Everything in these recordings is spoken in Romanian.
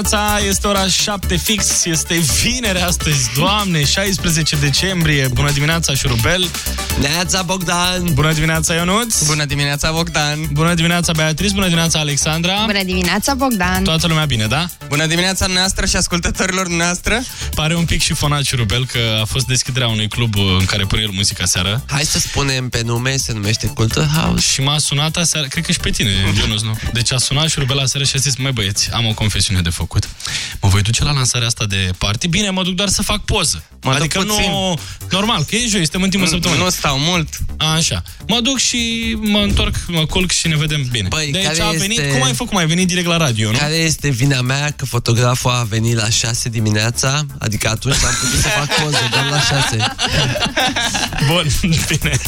dimineața, este ora 7 fix, este vineri astăzi, doamne, 16 decembrie. Bună dimineața, Șurubel. Neața Bogdan. Bună dimineața, Ionuț. Bună dimineața Bogdan. Bună dimineața, Beatrice. Bună dimineața, Alexandra. Bună dimineața, Bogdan! Toată lumea bine, da? Bună dimineața noastră și ascultătorilor noastre. Pare un pic șifonat Șurubel că a fost deschiderea unui club uh, în care pune el muzica seară. Hai să spunem pe nume, se numește Culture House. Și m-a sunat aseară, cred că și pe tine, Ionuț, nu? Deci a sunat Șurubel aseară și a zis, mai băieți, am o confesiune de făcut. Mă voi duce la lansarea asta de party? Bine, mă duc doar să fac poză. Mă duc adică puțin. nu... Normal, că e joi, suntem în timpul săptămânii. Nu stau mult. Așa. Mă duc și mă întorc, mă culc și ne vedem bine. Băi, deci care a venit, este- cum ai făcut? Ai venit direct la radio, nu? Care este vina mea că fotograful a venit la 6 dimineața? Adică atunci am putut să fac poză, doar la 6. Bun, bine.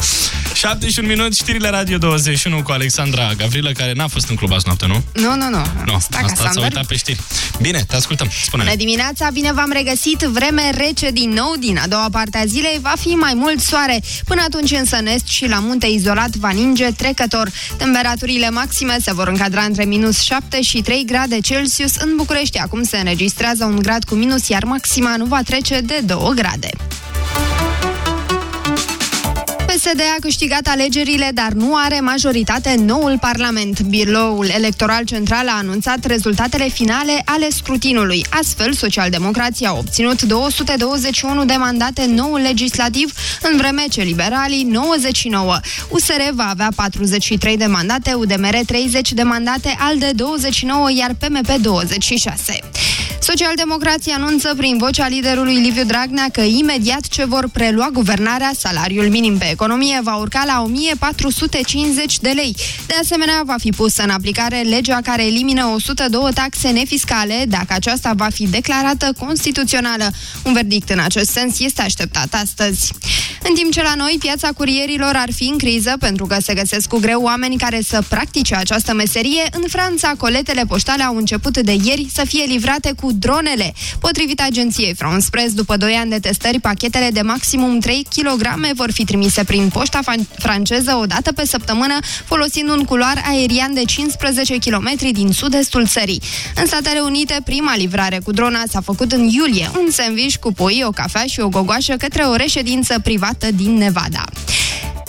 71 minut, știrile Radio 21 cu Alexandra Gavrilă, care n-a fost în club azi noapte, nu? Nu, nu, nu. Nu, Sta asta s-a Cassandra. uitat pe știri. Bine, te ascultăm, spune Bună dimineața, bine v-am regăsit. Vreme rece din nou din a doua parte a zilei va fi mai mult soare. Până atunci însă în est și la munte izolat va ninge trecător. Temperaturile maxime se vor încadra între minus 7 și 3 grade Celsius. În București acum se înregistrează un grad cu minus, iar maxima nu va trece de 2 grade. PSD a câștigat alegerile, dar nu are majoritate în noul Parlament. Biroul Electoral Central a anunțat rezultatele finale ale scrutinului. Astfel, socialdemocrația a obținut 221 de mandate în noul legislativ, în vreme ce liberalii 99. USR va avea 43 de mandate, UDMR 30 de mandate, ALDE 29, iar PMP 26. Socialdemocrații anunță prin vocea liderului Liviu Dragnea că imediat ce vor prelua guvernarea, salariul minim pe economie va urca la 1450 de lei. De asemenea, va fi pusă în aplicare legea care elimină 102 taxe nefiscale, dacă aceasta va fi declarată constituțională. Un verdict în acest sens este așteptat astăzi. În timp ce la noi piața curierilor ar fi în criză pentru că se găsesc cu greu oameni care să practice această meserie, în Franța coletele poștale au început de ieri să fie livrate cu dronele. Potrivit agenției France Press, după 2 ani de testări, pachetele de maximum 3 kg vor fi trimise prin poșta fan- franceză o dată pe săptămână, folosind un culoar aerian de 15 km din sud-estul țării. În Statele Unite, prima livrare cu drona s-a făcut în iulie, un sandwich cu pui, o cafea și o gogoașă către o reședință privată din Nevada.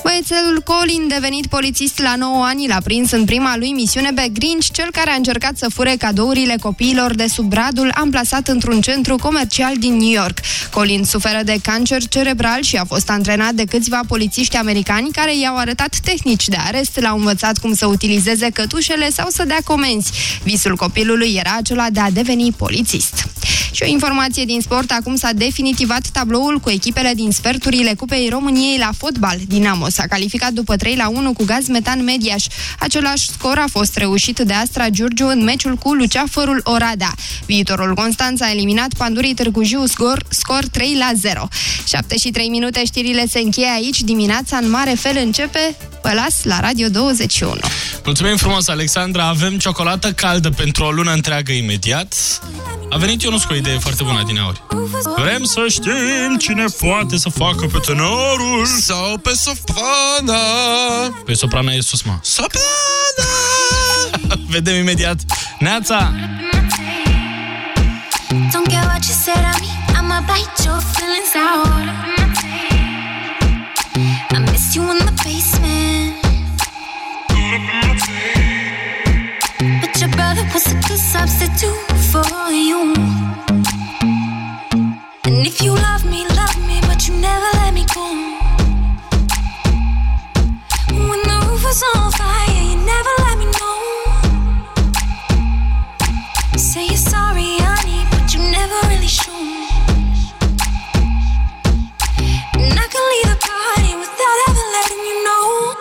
Băiețelul Colin, devenit polițist la 9 ani, l-a prins în prima lui misiune pe Grinch, cel care a încercat să fure cadourile copiilor de sub bradul amplasat într-un centru comercial din New York. Colin suferă de cancer cerebral și a fost antrenat de câțiva polițiști americani care i-au arătat tehnici de arest, l-au învățat cum să utilizeze cătușele sau să dea comenzi. Visul copilului era acela de a deveni polițist. Și o informație din sport, acum s-a definitivat tabloul cu echipele din sferturile Cupei României la fotbal. Dinamo s-a calificat după 3 la 1 cu Gaz Metan Mediaș. Același scor a fost reușit de Astra Giurgiu în meciul cu Luceafărul Oradea. Viitorul Constanța a eliminat Pandurii Târgu Jiu scor, scor 3 la 0. 7 și 3 minute, știrile se încheie aici. Dimineața în mare fel începe. Vă las la Radio 21. Mulțumim frumos, Alexandra. Avem ciocolată caldă pentru o lună întreagă imediat. A venit Ionuț cu o idee foarte bună din aur. Vrem să știm cine poate să facă pe tenorul. Sau pe soprana. Pe soprana e sus, mă. Soprana! Vedem imediat. Neața! Don't care what you said on me, I'ma bite your feelings out. I miss you in the basement. But your brother was a good substitute for you. And if you love me, love me, but you never letting you know.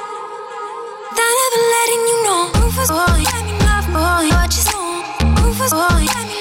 Without ever letting you know. Rufus, boy, let me love, you know. Rufus, boy, let me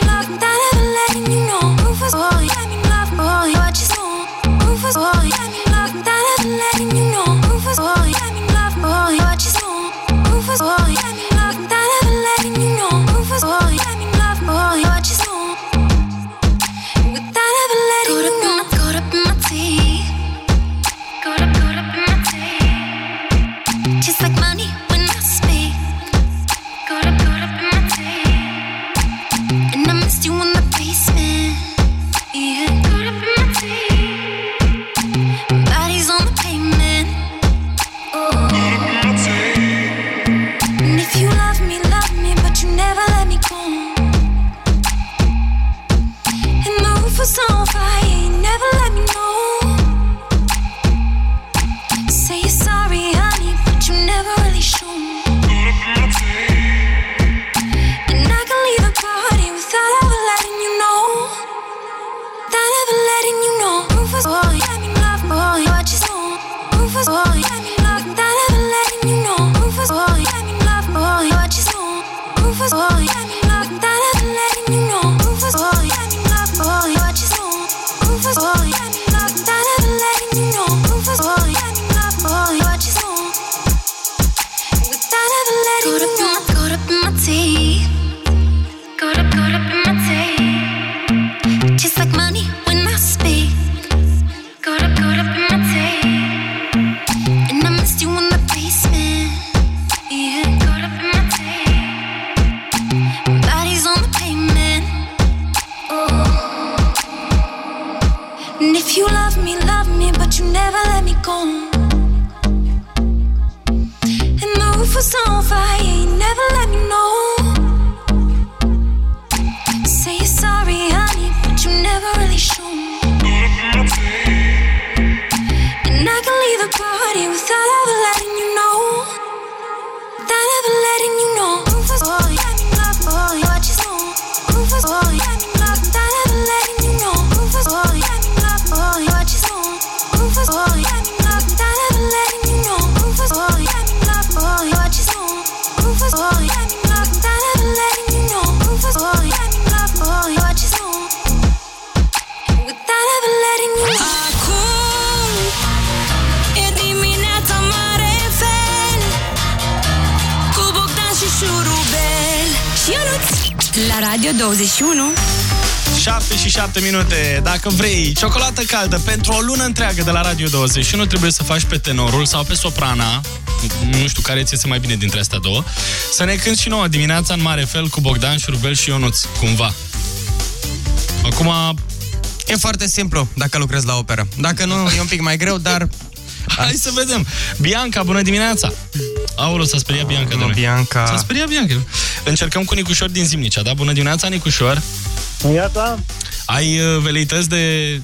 lună întreagă de la Radio 21, trebuie să faci pe tenorul sau pe soprana, nu știu care ți iese mai bine dintre astea două, să ne cânti și nouă dimineața în mare fel cu Bogdan, Șurubel și Ionuț, cumva. Acum, E foarte simplu dacă lucrezi la operă. Dacă nu, e un pic mai greu, dar... hai să vedem. Bianca, bună dimineața! Aolo, s-a speriat Bianca de Nu, noi. S-a Bianca... speriat Bianca. Încercăm cu Nicușor din Zimnicea, da? Bună dimineața, Nicușor! Iată, Ai uh, veleități de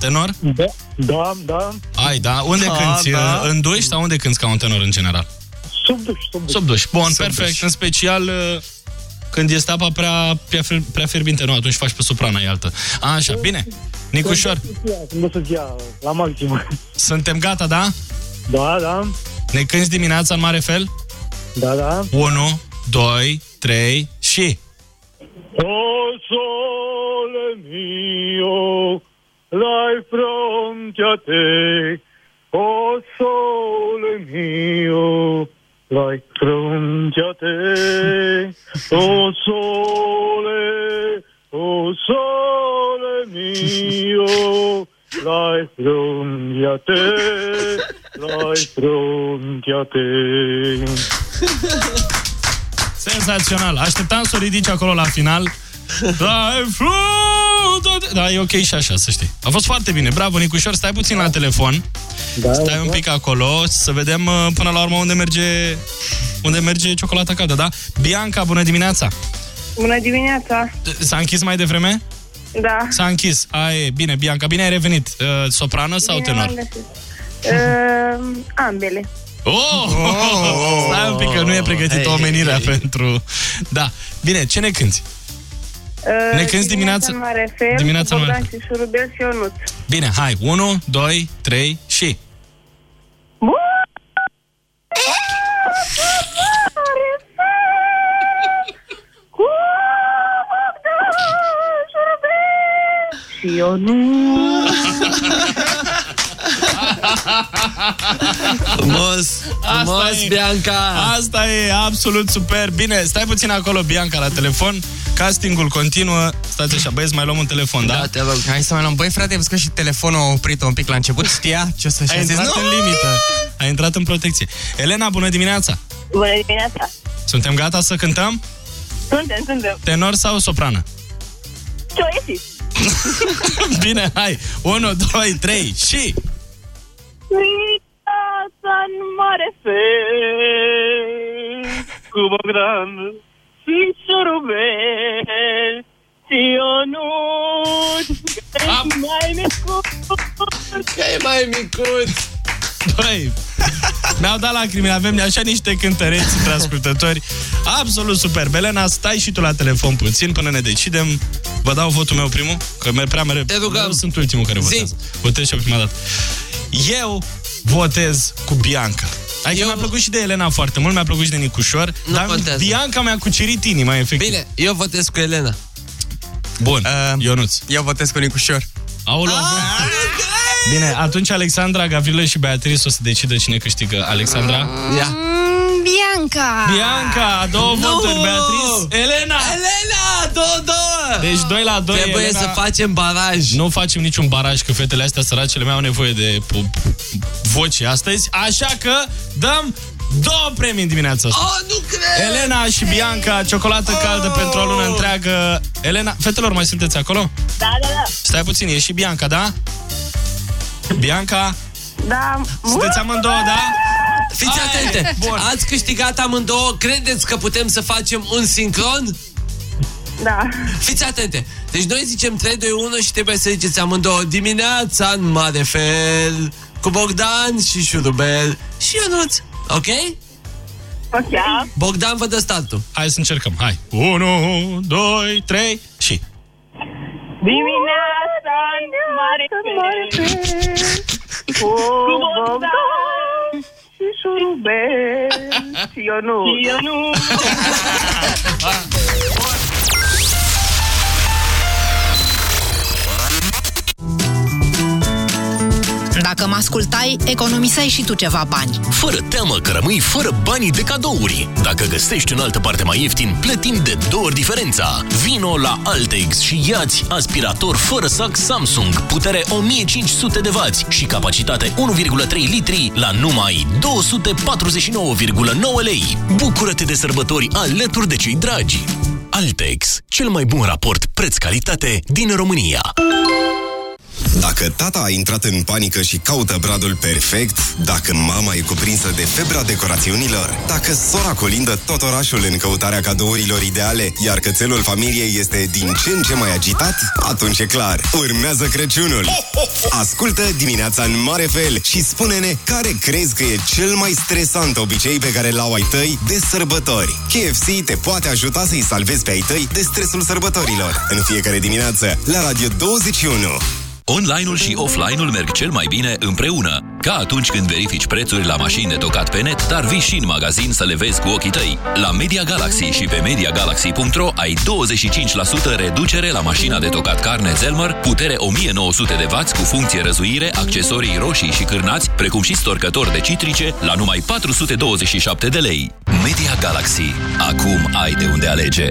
tenor? da, da, da, Ai, da? Unde Ah, cânti? da. Uh, În duș sau unde cânti ca un tenor în general? sub duș, sub duș. Sub duș. Bun, Sub perfect. duș. În special uh, când este apa prea, prea, fir- prea fierbinte, nu, atunci faci pe soprana, e altă. Așa, bine. Nicușor, Nu să ia la maxim. suntem gata, da? Da, da, Ne cânti dimineața în mare fel? da, da. 1, 2, 3 și... O sole mio, lai fronte a te. O sole mio, lai fronte a te. O sole, o sole mio, lai fronte a te. Lai fronte a te. Senzațional. Așteptam să o ridici acolo la final. Da, e frunt- da, e ok și așa, să știi. A fost foarte bine. Bravo, Nicușor. Stai puțin la telefon. Da, Stai un pic acolo să vedem uh, până la urmă unde merge unde merge ciocolata caldă, da? Bianca, bună dimineața! Bună dimineața! S-a închis mai devreme? Da. S-a închis. Aie, bine, Bianca, bine ai revenit. Uh, soprană sau Bine tenor? v-am găsit. Uh, ambele. Oh! Stai un pic că nu e pregătită Hei, omenirea hei. pentru... Da. Bine, ce ne cânti? Uh, Ne cânti dimineața- în mare fel, dimineața în Bogdan mare- și Șurubel și Ionuț. Bine, hai. 1, 2, 3 și... Mare fel, cu Bogdan, Șurubel și Ionuț. Frumos, frumos, Asta e. Bianca! Asta e absolut super. Bine, stai puțin acolo, Bianca, la telefon. Castingul continuă. Stați așa, băieți, mai luăm un telefon, da? Da, te rog. Hai să mai luăm. Băi, frate, am văzut că și telefonul a oprit un pic la început. Știa ce o să-și Ai zis. intrat Nu! în limită. Ai intrat în protecție. Elena, bună dimineața! Bună dimineața! Suntem gata să cântăm? Suntem, suntem. Tenor sau soprană? Ce o ieși? Bine, hai! 1, 2, 3 și... Viața în mare fel Cu Bogdan și șurubel Și Ționut Am. Mai micuț Că e mai micuț! Băi, mi-au dat lacrimile, avem așa niște cântăreți între ascultători. Absolut super. Elena, stai și tu la telefon puțin până ne decidem. Vă dau votul meu primul, că merg prea mereu. Te rugăm. Eu sunt ultimul care Zi. votează. Votez și eu prima dată. Eu votez cu Bianca. Adică Eu- mi-a plăcut și de Elena foarte mult, mi-a plăcut și de Nicușor, Nu dar contează. Bianca mi-a cucerit inima, efectiv. Bine, eu votez cu Elena. Bun, Uh, Ionuț. Eu votez cu Nicușor. Aoleu, Bine, atunci Alexandra, Gavrilă și Beatrice o să decidă cine câștigă. Alexandra? Ia. Mm, Bianca! Bianca, două Nu! voturi, Beatrice. Elena! Elena! Două, două! Deci 2 la 2, Trebuie Elena. să facem baraj. Nu facem niciun baraj, că fetele astea săracele mai au nevoie de pu- voce astăzi, așa că dăm două premii în dimineața asta. Oh, nu cred! Elena și Bianca, ciocolată caldă pentru o lună întreagă. Elena, fetelor, mai sunteți acolo? Da, da, da Stai puțin, e și Bianca, da? Bianca, Da, sunteți amândouă, da? Fiți Hai, atente! bun. Ați câștigat amândouă. Credeți că putem să facem un sincron? da Fiți atente! Deci noi zicem 3, 2, 1 și trebuie să ziceți amândouă dimineața în mare fel cu Bogdan și Șurubel și Ionuț. Ok? Ok da. Bogdan vă dă startul. Hai să încercăm, hai. 1, 2, 3 și... Dimineața în mare fel Cu Bogdan și șurubel Și Ionut Și Dacă mă ascultai, economiseai și tu ceva bani. Fără teamă că rămâi fără banii de cadouri. Dacă găsești în altă parte mai ieftin, plătim de două ori diferența. Vino la Altex și iați aspirator fără sac Samsung, putere 1500 de W și capacitate 1,3 litri la numai 249,9 lei. Bucură-te de sărbători alături de cei dragi. Altex, cel mai bun raport preț-calitate din România. Dacă tata a intrat în panică și caută bradul perfect, dacă mama e cuprinsă de febra decorațiunilor, dacă sora colindă tot orașul în căutarea cadourilor ideale, iar cățelul familiei este din ce în ce mai agitat, atunci e clar, urmează Crăciunul. Ascultă dimineața în mare fel și spune-ne care crezi că e cel mai stresant obicei pe care l-au ai tăi de sărbători. KFC te poate ajuta să-i salvezi pe ai tăi de stresul sărbătorilor. În fiecare dimineață, la Radio 21. Online-ul și offline-ul merg cel mai bine împreună. Ca atunci când verifici prețuri la mașini de tocat pe net, dar vii și în magazin să le vezi cu ochii tăi. La Media Galaxy și pe MediaGalaxy.ro ai 25% reducere la mașina de tocat carne Zelmer, putere 1900 de W cu funcție răzuire, accesorii roșii și cârnați, precum și storcător de citrice, la numai 427 de lei. Media Galaxy. Acum ai de unde alege.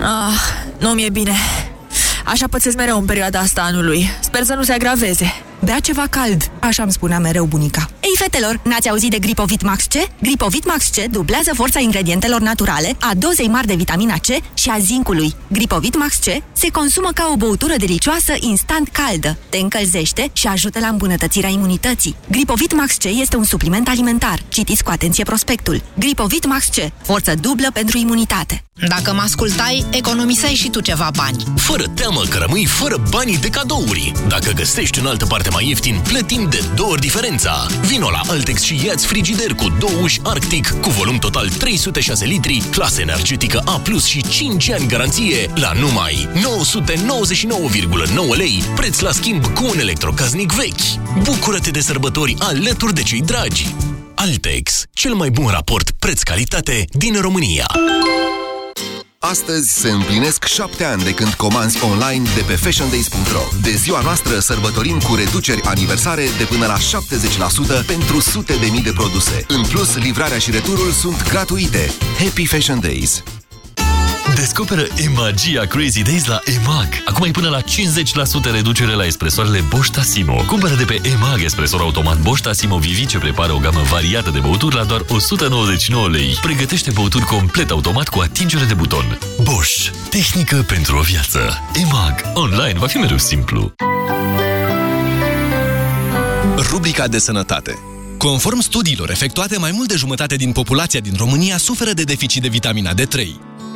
Ah, nu mi-e bine. Așa pățesc mereu în perioada asta anului. Sper să nu se agraveze. Bea ceva cald, așa îmi spunea mereu bunica. Ei, fetelor, n-ați auzit de Gripovit Max C? Gripovit Max C dublează forța ingredientelor naturale, a dozei mari de vitamina C și a zincului. Gripovit Max C se consumă ca o băutură delicioasă instant caldă, te încălzește și ajută la îmbunătățirea imunității. Gripovit Max C este un supliment alimentar. Citiți cu atenție prospectul. Gripovit Max C, forță dublă pentru imunitate. Dacă mă ascultai, economiseai și tu ceva bani. Fără teamă că rămâi fără banii de cadouri. Dacă găsești în altă parte mai ieftin, plătim de două ori diferența. Vino la Altex și ia-ți frigider cu două uși Arctic cu volum total 306 litri, clasă energetică A+, și 5 ani garanție la numai 999,9 lei, preț la schimb cu un electrocasnic vechi. Bucură-te de sărbători alături de cei dragi. Altex, cel mai bun raport preț-calitate din România. Astăzi se împlinesc șapte ani de când comanzi online de pe fashiondays.ro. De ziua noastră sărbătorim cu reduceri aniversare de până la 70% pentru sute de mii de produse. În plus, livrarea și returul sunt gratuite. Happy Fashion Days! Descoperă e-magia Crazy Days la EMAG. Acum ai până la 50% reducere la espresoarele Bosch Tassimo. Cumpără de pe EMAG espresor automat Bosch Tassimo Vivi ce prepară o gamă variată de băuturi la doar 199 lei. Pregătește băuturi complet automat cu atingere de buton. Bosch. Tehnică pentru o viață. EMAG. Online va fi mereu simplu. Rubrica de sănătate. Conform studiilor efectuate, mai mult de jumătate din populația din România suferă de deficit de vitamina D3.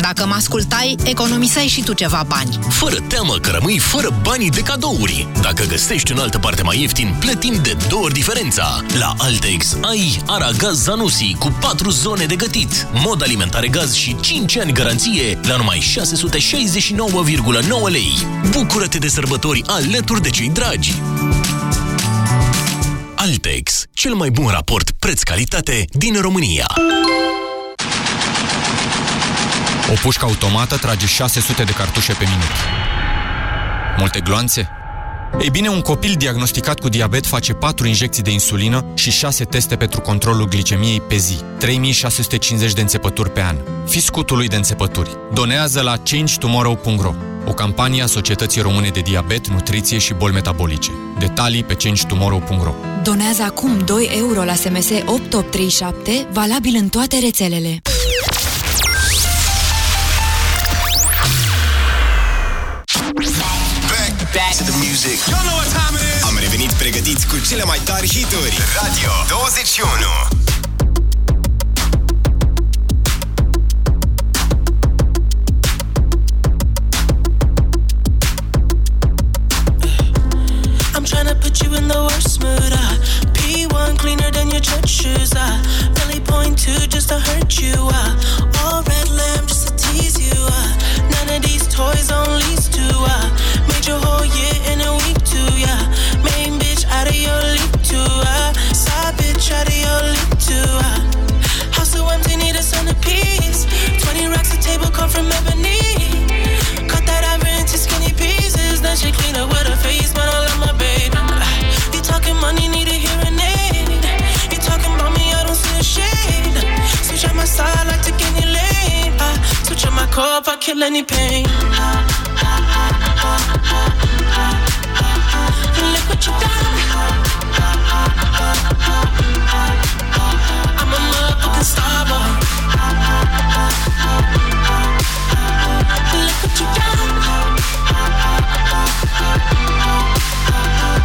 Dacă mă ascultai, economiseai și tu ceva bani. Fără teamă că rămâi fără banii de cadouri. Dacă găsești în altă parte mai ieftin, plătim de două ori diferența. La Altex ai Aragaz Zanusi cu 4 zone de gătit, mod alimentare gaz și 5 ani garanție la numai 669,9 lei. Bucură-te de sărbători alături de cei dragi! Altex, cel mai bun raport preț-calitate din România. O pușcă automată trage 600 de cartușe pe minut. Multe gloanțe? Ei bine, un copil diagnosticat cu diabet face 4 injecții de insulină și 6 teste pentru controlul glicemiei pe zi. 3650 de înțepături pe an. Fii scutului de înțepături. Donează la changetomorrow.ro o campanie a Societății Române de Diabet, Nutriție și Boli Metabolice. Detalii pe changetomorrow.ro Donează acum 2 euro la SMS 8837, valabil în toate rețelele. The music. You know what time it is. Am revenit pregătiți cu cele mai tari hituri. Radio 21. I'm trying to put you in the worst mood. Uh. P1 cleaner than your church shoes. Uh. Really point two just to hurt you. Kill any pain. Look what you done. I'm a motherfucking star boy. Look what you done.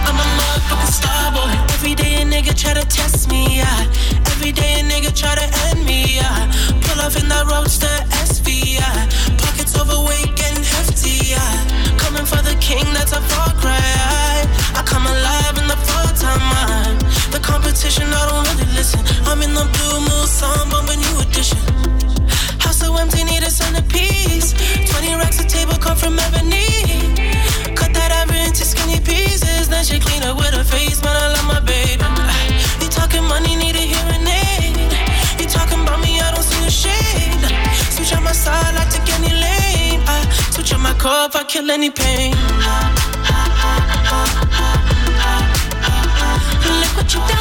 I'm a motherfucking star boy. Every day a nigga try to test me, yeah. Every day a nigga try to end me, yeah. Pull off in that roadster kill any pain. Look what you done.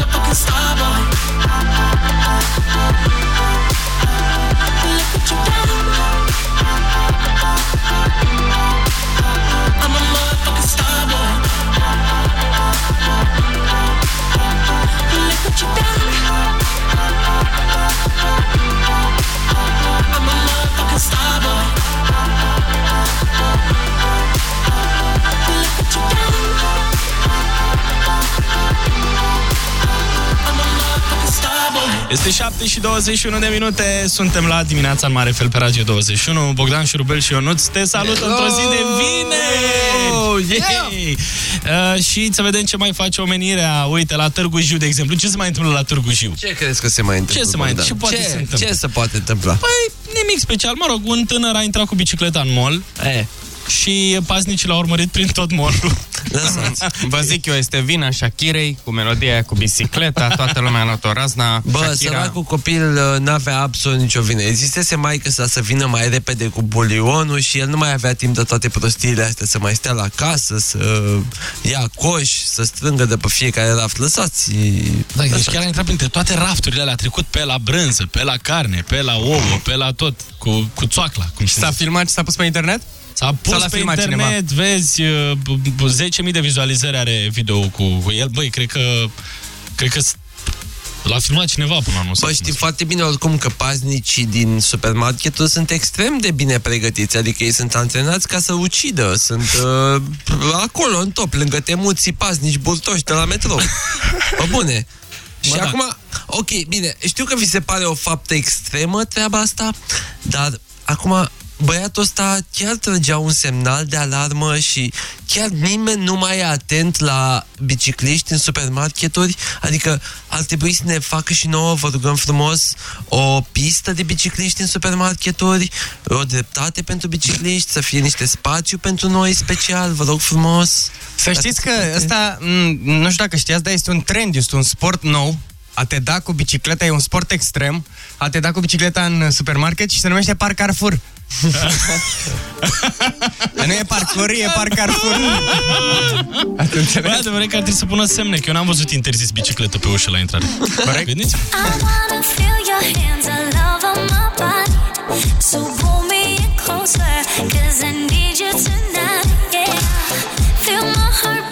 motherfucking star boy. Look what you done. I'm a motherfucking star boy. Este 7 și 21 de minute, suntem la dimineața în mare fel pe Radio 21. Bogdan Șurubel și Ionuț te salută într-o zi de vineri! Yay! Uh, și să vedem ce mai face omenirea. Uite, la Târgu Jiu, de exemplu. Ce se mai întâmplă la Târgu Jiu? Ce crezi că se mai întâmplă? Ce se mai Bogdan? întâmplă? Ce poate ce, se întâmplă? Ce se poate întâmpla? Păi, nimic special. Mă rog, un tânăr a intrat cu bicicleta în mall e. și paznicii l-au urmărit prin tot mall-ul. Vă zic eu, este vina Shakirei cu melodia aia cu bicicleta, toată lumea a luat o razna. Bă, Shakira... săracul copil uh, n-avea absolut nicio vină. Existese mai sa să vină mai repede cu bulionul și el nu mai avea timp de toate prostiile astea, să mai stea la casă, să ia coș, să strângă de pe fiecare raft. Lăsați... Da, deci chiar a intrat printre toate rafturile alea, a trecut pe la brânză, pe la carne, pe la ouă, pe la tot, cu, cu țoacla. Cum Și s-a filmat și s-a pus pe internet? S-a pus Sau l-a pe filmat internet, cineva? vezi, uh, b- b- 10.000 de vizualizări are video cu, cu el. Băi, cred că, cred că s- l-a filmat cineva până la anul Bă, știi foarte bine oricum că paznicii din supermarketuri sunt extrem de bine pregătiți, adică ei sunt antrenați ca să ucidă, sunt uh, acolo, în top, lângă temuții paznici burtoși de la metrou. Bă, bune. Și da. acum, ok, bine, știu că vi se pare o faptă extremă treaba asta, dar acum băiatul ăsta chiar trăgea un semnal de alarmă și chiar nimeni nu mai e atent la bicicliști în supermarketuri, adică ar trebui să ne facă și nouă, vă rugăm frumos, o pistă de bicicliști în supermarketuri, o dreptate pentru bicicliști, să fie niște spațiu pentru noi special, vă rog frumos. Să știți că ăsta, m, nu știu dacă știați, dar este un trend, este un sport nou. A te da cu bicicleta e un sport extrem. A te da cu bicicleta în supermarket și se numește Parc Carrefour. Dar nu e parcur, e Parc Carrefour. Băi, adevărat că ar trebui să pună semne, că eu n-am văzut interzis bicicletă pe ușă la intrare. Corect? Gândiți? I wanna feel your hands, I love on my body. So pull me in closer, cause I need you tonight. Yeah. Feel my heart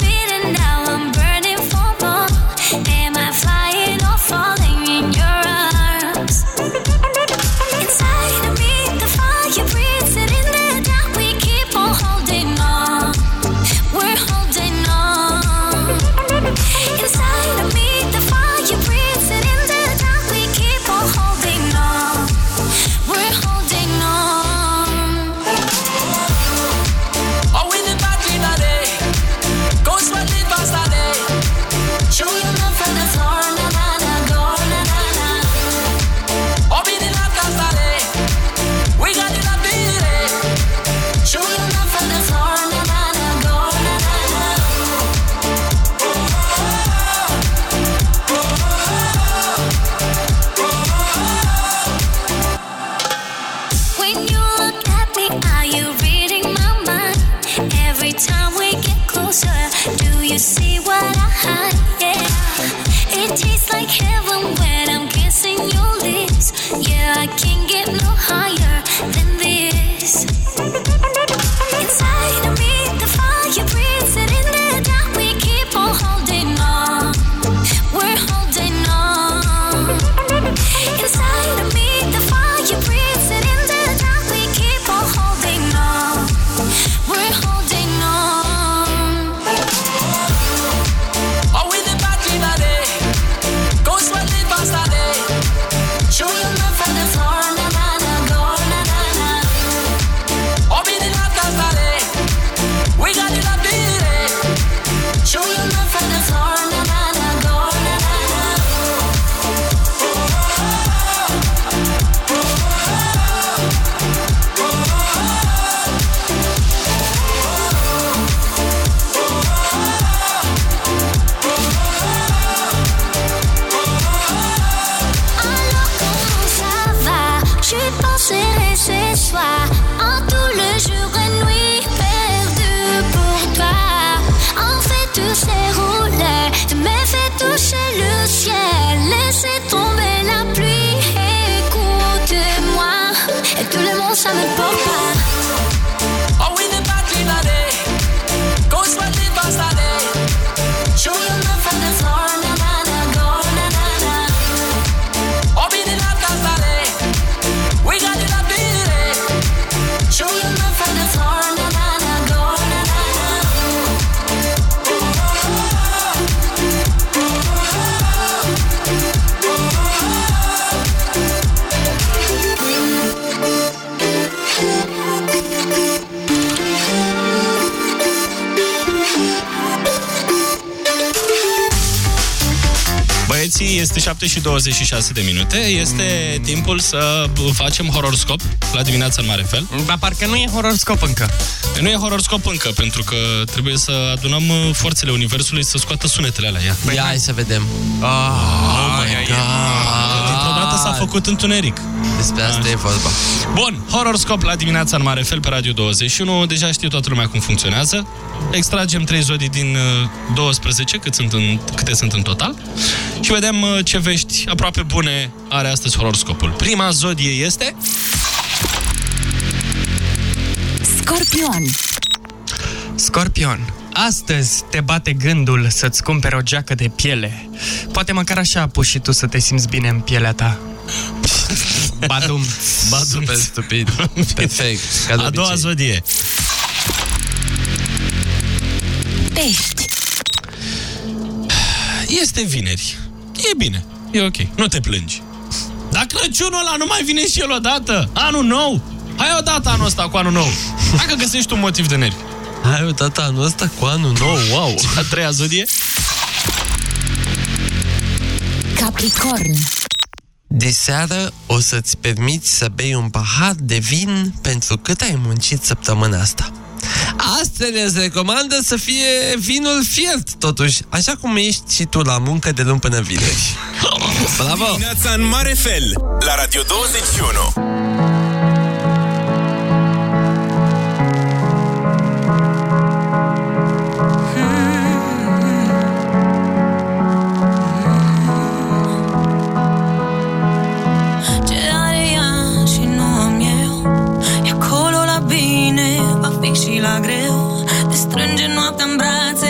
este 7 și 26 de minute. Este timpul să facem horoscop la dimineața în mare fel. Dar parcă nu e horoscop încă. Nu e horoscop încă, pentru că trebuie să adunăm uh, forțele Universului să scoată sunetele alea. Ia, Ia, hai să vedem. Oh, Oh my god. Dintr-o dată s-a făcut întuneric. Despre asta e vorba. Bun, horoscop la dimineața în mare fel pe Radio 21. Deja știe toată lumea cum funcționează. Extragem 3 zodii din uh, 12, cât sunt în, câte sunt în total. Și vedem uh, ce vești aproape bune are astăzi horoscopul. Prima zodie este... Scorpion. Scorpion. Astăzi te bate gândul să-ți cumperi o geacă de piele. Poate măcar așa apuci și tu să te simți bine în pielea ta. Badum. Badum. Super stupid. Perfect. Ca de A doua obicei. zodie. Pești. Este vineri. E bine. E ok. Nu te plângi. Dar Crăciunul ăla nu mai vine și el odată. Anul nou. Hai odată anul ăsta cu anul nou. Dacă găsești un motiv de nervi. Hai o dată anul ăsta cu anul nou, wow! A treia zodie? Capricorn. Diseară o să-ți permiți să bei un pahar de vin pentru cât ai muncit săptămâna asta. Astfel îți recomandă să fie vinul fiert, totuși, așa cum ești și tu la muncă de luni până vineri. Bravo! Dimineața în mare fel la Radio 21. remembrances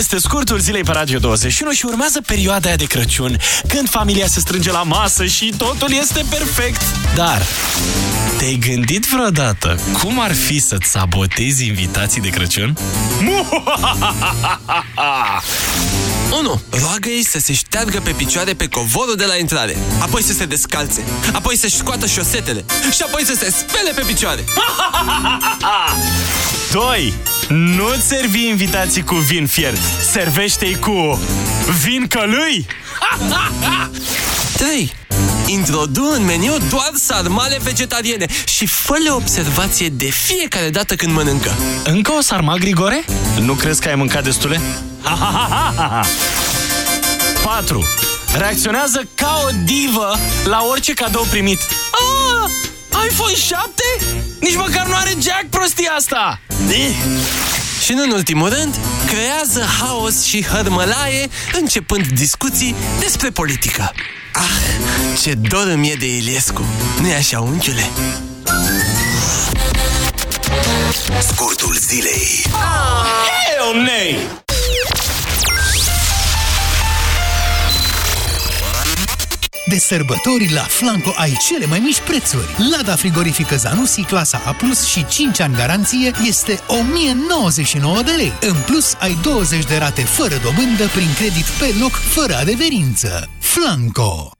Este scurtul zilei pe Radio 21 și urmează perioada aia de Crăciun, când familia se strânge la masă și totul este perfect. Dar, te-ai gândit vreodată cum ar fi să-ți sabotezi invitații de Crăciun? 1. Roagă-i să se șteargă pe picioare pe covorul de la intrare, apoi să se descalțe, apoi să-și scoată șosetele și apoi să se spele pe picioare. 2. Nu-ți servi invitații cu vin fiert, servește-i cu vin călâi! 3. Introdu în meniu doar sarmale vegetariene și fă observație de fiecare dată când mănâncă. Încă o sarma, Grigore? Nu crezi că ai mâncat destule? 4. Reacționează ca o divă la orice cadou primit. Ah, iPhone 7? Nici măcar nu are jack prostia asta! Eh. Și nu în ultimul rând, creează haos și hărmălaie începând discuții despre politică. Ah, ce dor îmi e de Iliescu! Nu-i așa, unchiule? Scurtul zilei. Hell nay! De sărbători la Flanco ai cele mai mici prețuri. Lada frigorifică Zanussi clasa A+, și 5 ani garanție este 1099 de lei. În plus, ai 20 de rate fără dobândă prin credit pe loc, fără adeverință. Flanco!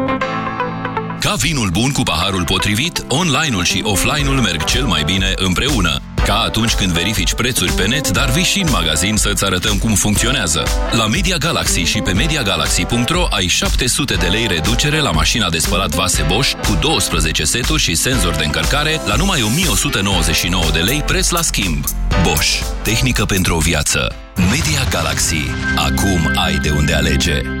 Ca vinul bun cu paharul potrivit, online-ul și offline-ul merg cel mai bine împreună. Ca atunci când verifici prețuri pe net, dar vii și în magazin să-ți arătăm cum funcționează. La Media Galaxy și pe MediaGalaxy.ro ai 700 de lei reducere la mașina de spălat vase Bosch cu 12 seturi și senzor de încărcare la numai 1199 de lei preț la schimb. Bosch. Tehnică pentru o viață. Media Galaxy. Acum ai de unde alege.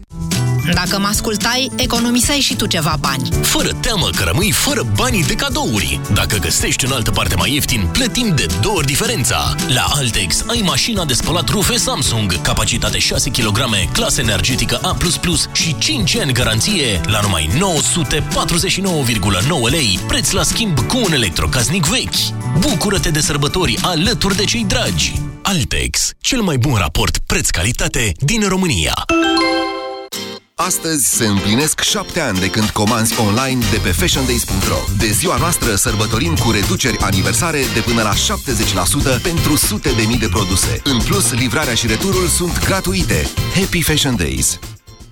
Dacă mă ascultai, economiseai și tu ceva bani. Fără teamă că rămâi fără banii de cadouri. Dacă găsești în altă parte mai ieftin, plătim de două ori diferența. La Altex ai mașina de spălat rufe Samsung, capacitate 6 kg, clasă energetică A++ și 5 ani garanție la numai 949,9 lei, preț la schimb cu un electrocasnic vechi. Bucură-te de sărbători alături de cei dragi. Altex, cel mai bun raport preț-calitate din România. Astăzi se împlinesc șapte ani de când comanzi online de pe fashiondays.ro. De ziua noastră sărbătorim cu reduceri aniversare de până la 70% pentru sute de mii de produse. În plus, livrarea și returul sunt gratuite. Happy Fashion Days!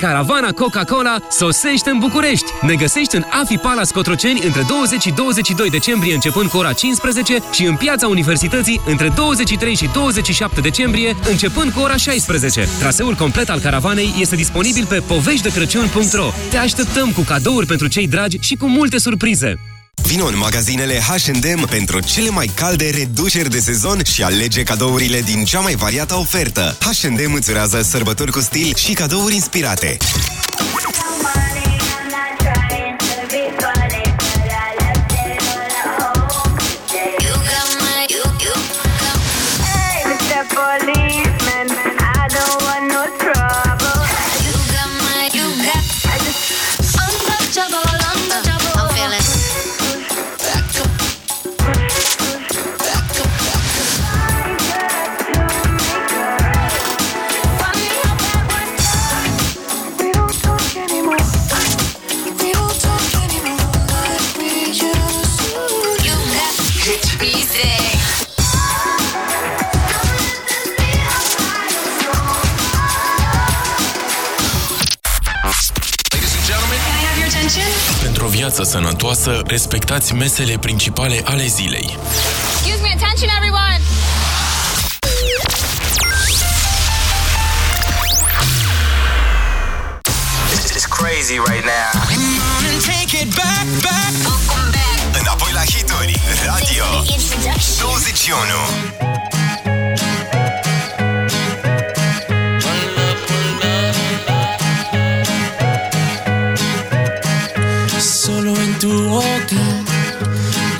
Caravana Coca-Cola sosește în București. Ne găsești în Afi Palace Cotroceni între 20 și 22 decembrie începând cu ora 15 și în Piața Universității între 23 și 27 decembrie începând cu ora 16. Traseul complet al caravanei este disponibil pe poveștidecrăciun.ro. Te așteptăm cu cadouri pentru cei dragi și cu multe surprize. Vino în magazinele H&M pentru cele mai calde reduceri de sezon și alege cadourile din cea mai variată ofertă. H&M îți urează sărbători cu stil și cadouri inspirate. Viață sănătoasă, respectați mesele principale ale zilei. Excuse me, attention everyone. This is crazy right now. Take it back, back. Înapoi la hituri, Radio 21.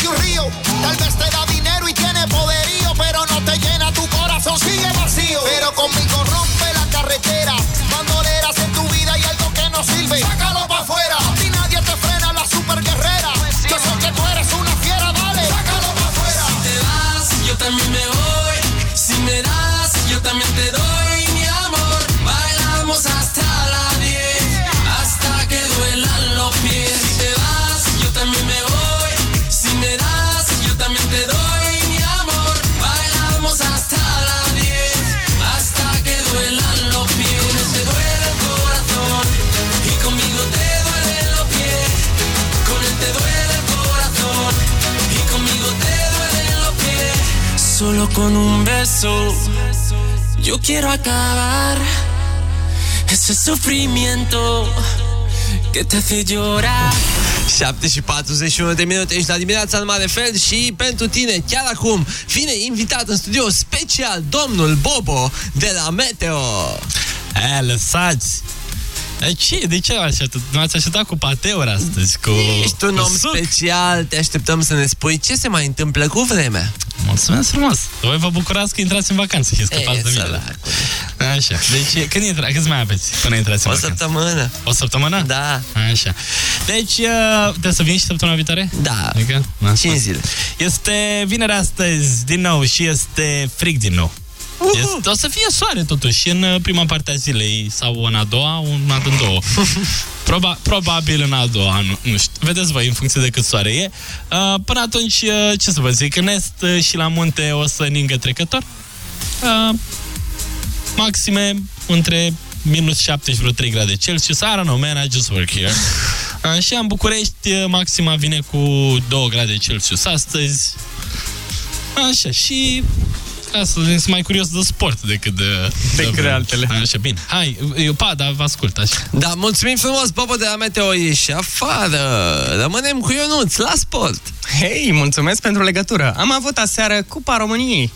él, lloras casi un río. Tal vez te con un beso yo quiero acabar ese sufrimiento que te hace llorar. 7 și 41 de minute ești la dimineața în mare fel și pentru tine, chiar acum, vine invitat în studio special domnul Bobo de la Meteo. E, lăsați! E, ce? De ce așteptat? Nu ați așteptat cu pateuri astăzi? Cu... Ești un cu om suc? special, te așteptăm să ne spui ce se mai întâmplă cu vremea. Mulțumesc frumos! Voi vă bucurați că intrați în vacanță și scăpați E, de mine. săracule. Așa. Deci, când intra, câți mai aveți până intrați în O vacanță? săptămână. O săptămână? Da. Așa. Deci, uh, trebuie să vin și săptămâna viitoare? Da. Adică? Da. 5 zile. Este vinerea astăzi din nou și este frig din nou. Este, o să fie soare totuși în uh, prima parte a zilei sau în a doua, una din două. Proba, probabil în a doua, nu, nu știu. Vedeți voi, în funcție de cât soare e. Uh, până atunci, uh, ce să vă zic, în est uh, și la munte o să ningă trecător. Uh, maxime între minus 7 și vreo 3 grade Celsius. I don't know, man, I just work here. Așa, în București, uh, maxima vine cu 2 grade Celsius astăzi. Așa, și ca să sunt mai curios de sport decât de, Decât de altele. Așa, bine. Hai, eu pa, dar vă ascult, așa. Da, mulțumim frumos, Bobo de la Meteo ieși afară. Rămânem cu Ionuț la sport. Hei, mulțumesc pentru legătură. Am avut aseară Cupa României.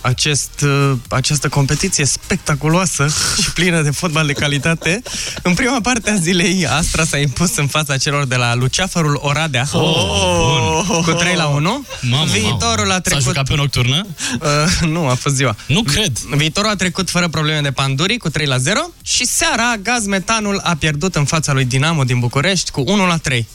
Acest, uh, această competiție spectaculoasă și plină de fotbal de calitate. În prima parte a zilei, Astra s-a impus în fața celor de la Luceafărul Oradea Oh, bun. cu 3 la 1. Mamă, Viitorul mamă. a trecut... S-a jucat pe nocturnă? Uh, nu, a fost ziua. Nu cred. Viitorul a trecut fără probleme de panduri cu 3 la 0 și seara gaz metanul a pierdut în fața lui Dinamo din București cu 1 la 3.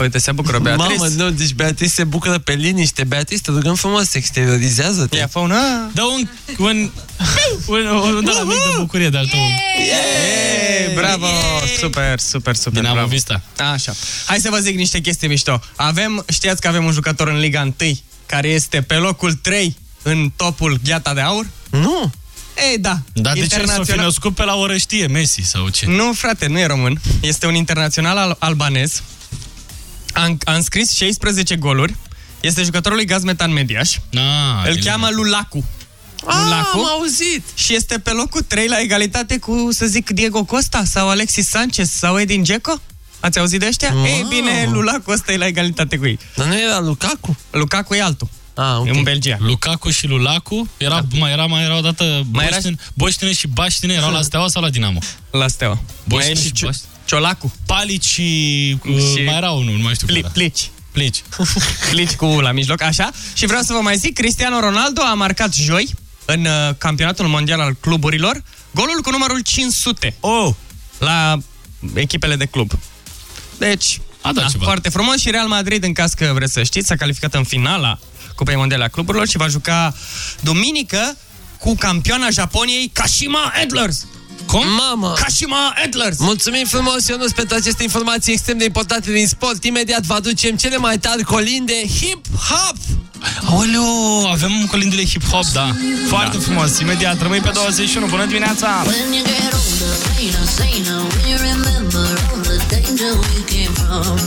Uite, se bucură Beatrice. Mamă, nu, deci Beatrice se bucură pe liniște. Beatrice, te rugăm frumos, exteriorizează-te. Ia, fă un... "Ah". Dă un... un, un, un, un mic de bucurie de-al tău. Ei, bravo! Super, super, super, Dinamo bravo. Vista. Așa. Hai să vă zic niște chestii mișto. Avem, știați că avem un jucător în Liga 1 care este pe locul 3 în topul Gheata de Aur? Nu. Ei, da. Dar de ce s-o fi Internațional- născut pe la oră știe Messi sau ce? Nu, frate, nu e român. Este un internațional al- albanez. A, a înscris 16 goluri. Este jucătorul lui Gazmetan Mediaș. Na, Îl bine. cheamă Lulacu. Ah, Lulacu. am auzit. Și este pe locul 3 la egalitate cu, să zic, Diego Costa sau Alexis Sanchez sau Edin Dzeko. Ați auzit de ăștia? Wow. Ei bine, Lulacu ăsta e la egalitate cu ei. Dar nu era Lukaku? Lukaku e altul. Ah, ok. E un belgian. Lukaku și Lulacu era, mai era, mai era odată Mai mai era- Boștine, Boștine și Baștine erau la Steaua sau la Dinamo? La Steaua. Boștine Mai e și și Cio- Baștine. Ciolacu. Palici și, uh, Și- mai era unul, nu mai știu Pli, care era. plici. Plici. Plici cu U la mijloc, așa. Și vreau să vă mai zic, Cristiano Ronaldo a marcat joi în uh, campionatul mondial al cluburilor golul cu numărul 500 Oh! la echipele de club. Deci, A dat ceva. foarte frumos și Real Madrid, în caz că vreți să știți, s-a calificat în finala Cupei Mondiale a Cluburilor și va juca duminică cu campioana Japoniei Kashima Antlers. Cum? Mamă! Kashima Antlers. Mulțumim frumos, Ionuț, pentru aceste informații extrem de importante din sport. Imediat vă aducem cele mai tari colinde hip-hop! Aoleu, avem colindele hip-hop, da. Foarte frumos. Imediat, rămâi pe 21. Bună dimineața! When you get older, saner, saner, when you remember all the danger we came from.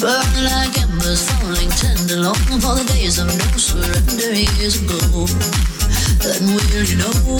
Burn like embers, falling tender, long for the days of no surrender years ago. Then will you know?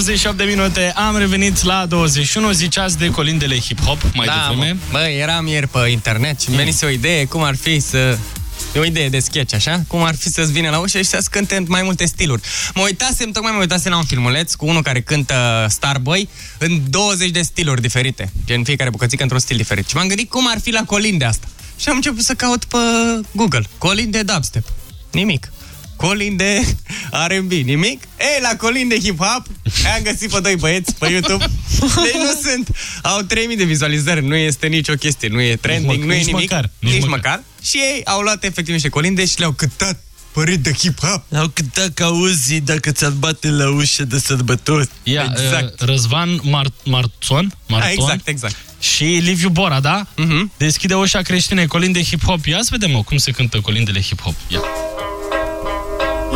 48 de minute, am revenit la 21, ziceați de colindele hip-hop mai da, devreme. mă. Bă, eram ieri pe internet și îmi venise o idee cum ar fi să... E o idee de sketch, așa? Cum ar fi să-ți vină la ușă și să-ți cânte în mai multe stiluri. Mă uitasem, tocmai mă uitasem la un filmuleț cu unul care cântă Starboy în 20 de stiluri diferite. Gen fiecare bucățică într-un stil diferit. Și m-am gândit cum ar fi la colinde asta. Și am început să caut pe Google. Colinde dubstep. Nimic. Colin de R&B, nimic? Ei, la Colin de hip-hop am găsit pe doi băieți pe YouTube. Deci nu sunt. Au 3000 de vizualizări, nu este nicio chestie, nu e trending, Nici nu e nici nimic. măcar, nici nici măcar. măcar. Și ei au luat efectiv niște colinde și le-au cântat părit de hip-hop. Au cântat ca uzi dacă ți-ar bate la ușă de sărbători. Ia, exact. Răzvan Mar- Marton, Marton Da, exact, exact. și Liviu Bora, da? Uh-huh. Deschide ușa creștine, colinde hip-hop. Ia să vedem, mă, cum se cântă colindele hip-hop. Ia.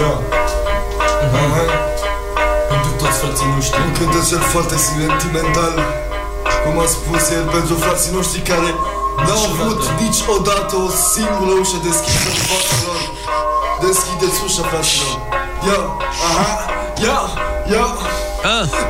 Ia. Pentru toți frații noștri. Un cântecel foarte sentimental. Cum a spus el pentru frații noștri care N-au avut niciodată o singură ușă deschisă în fața lor. Deschideți ușa, fraților. Ia, aha, ia, ia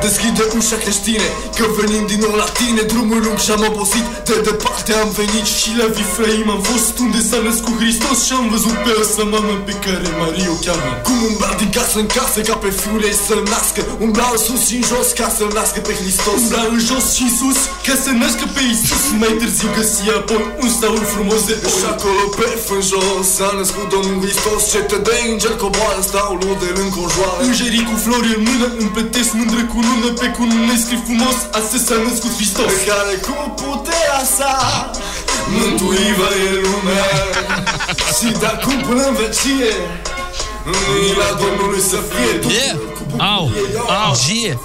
Deschide ușa creștine Că venim din nou la tine. Drumul lung și-am obosit De departe am venit și la Vifleim Am fost. Unde s-a născut Hristos Și am văzut pe ăsta mamă pe care Maria o cheamă Cum umbla din casă în casă Ca pe fiul ei să-l nască. Umbla în sus și în jos Ca să-l nască pe Hristos. Umbla în jos și în sus Ca să nască pe Iisus. Mai târziu găsi apoi un staul frumos de oi Și acolo pe fânjos S-a născut Domnul Hristos. Cetă de înger coboară Staulul de lângă înconjoară Îngerii cu flori în mână Împletesc mândră cu nună Pe cunune scrie frumos Astăzi s-a născut Hristos Pe care cu puterea sa Mântuiva e lumea Și de acum până în vecie Mâila Domnului să fie Yeah. Au, au. Gie.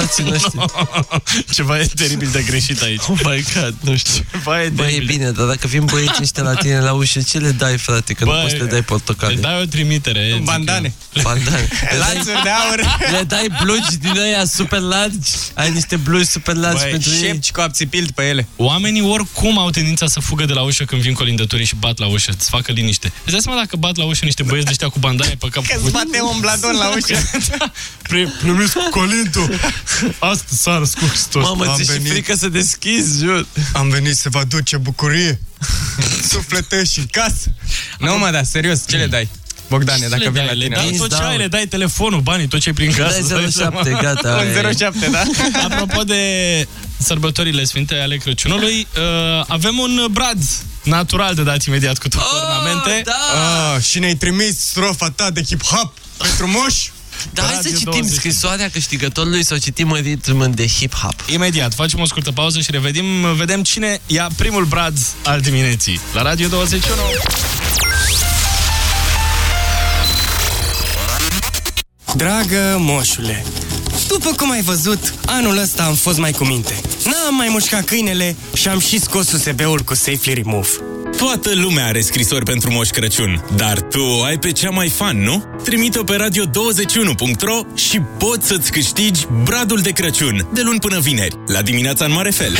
Frații noștri Frații noștri. Ceva e teribil de greșit aici. Oh my god, nu știu. Ceva e Bă, e teribil. bine, dar dacă vin băieții ăștia la tine la ușă, ce le dai, frate? Că nu Bă, poți să le dai portocale. Le dai o trimitere. zic Bandane. Bandane. Le dai, Lanțuri de aur. le dai blugi din ăia super largi. Ai niște blugi super largi Băi, pentru ei. șepci cu abțipilt pe ele. Oamenii oricum au tendința să fugă de la ușă când vin colindătorii și bat la ușă, să facă liniște. Îți dai seama dacă bat la ușă niște băieți de ăștia cu bandane pe cap? Că îți bate un bladon la ușă. Pre- Primesc colindul. Asta s-a răscut Hristos. Mamă, Am ți și venit. frică să deschizi, jur. Am venit să vă aduce bucurie. Suflete și în casă. Nu mă, da, serios, ce le dai? Bogdane, dacă le vin la dai, le tine. dai Îți tot ce dau. ai, le dai telefonul, banii, tot ce ai prin casă. Dai 07, gata. Un e. 07, da? Apropo de sărbătorile sfinte ale Crăciunului, uh, avem un brad natural de dat imediat cu toate ornamente. Da! Ah, și ne-ai trimis strofa ta de hip-hop pentru moș? Dar hai să Radio citim 20. scrisoarea câștigătorului sau citim în ritm de hip-hop. Imediat, facem o scurtă pauză și revenim, vedem cine ia primul brad al dimineții. La Radio 21. Dragă moșule, după cum ai văzut, anul ăsta am fost mai cu minte. N-am mai mușcat câinele și am și scos USB-ul cu Safely Remove. Toată lumea are scrisori pentru Moș Crăciun, dar tu ai pe cea mai fan, nu? Trimite-o pe radio21.ro și poți să-ți câștigi bradul de Crăciun, de luni până vineri, la dimineața în mare fel.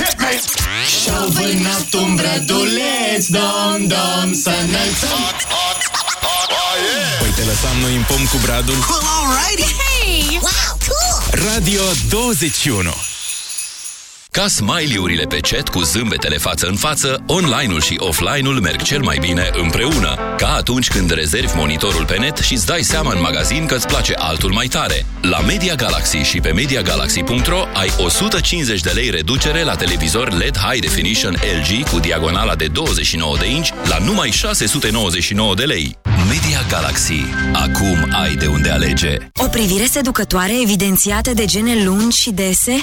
Și-au vânat un brăduleț, dom, dom, să înălțăm. Păi te lăsam noi în pom cu bradul. Hey! Wow, cool! Radio 21 Ca smiley-urile pe chat cu zâmbetele față în față, online-ul și offline-ul merg cel mai bine împreună. Ca atunci când rezervi monitorul pe net și îți dai seama în magazin că îți place altul mai tare. La Media Galaxy și pe MediaGalaxy.ro ai 150 de lei reducere la televizor LED High Definition LG cu diagonala de 29 de inch la numai 699 de lei. Media Galaxy. Acum ai de unde alege. O privire seducătoare evidențiată de gene lungi și dese?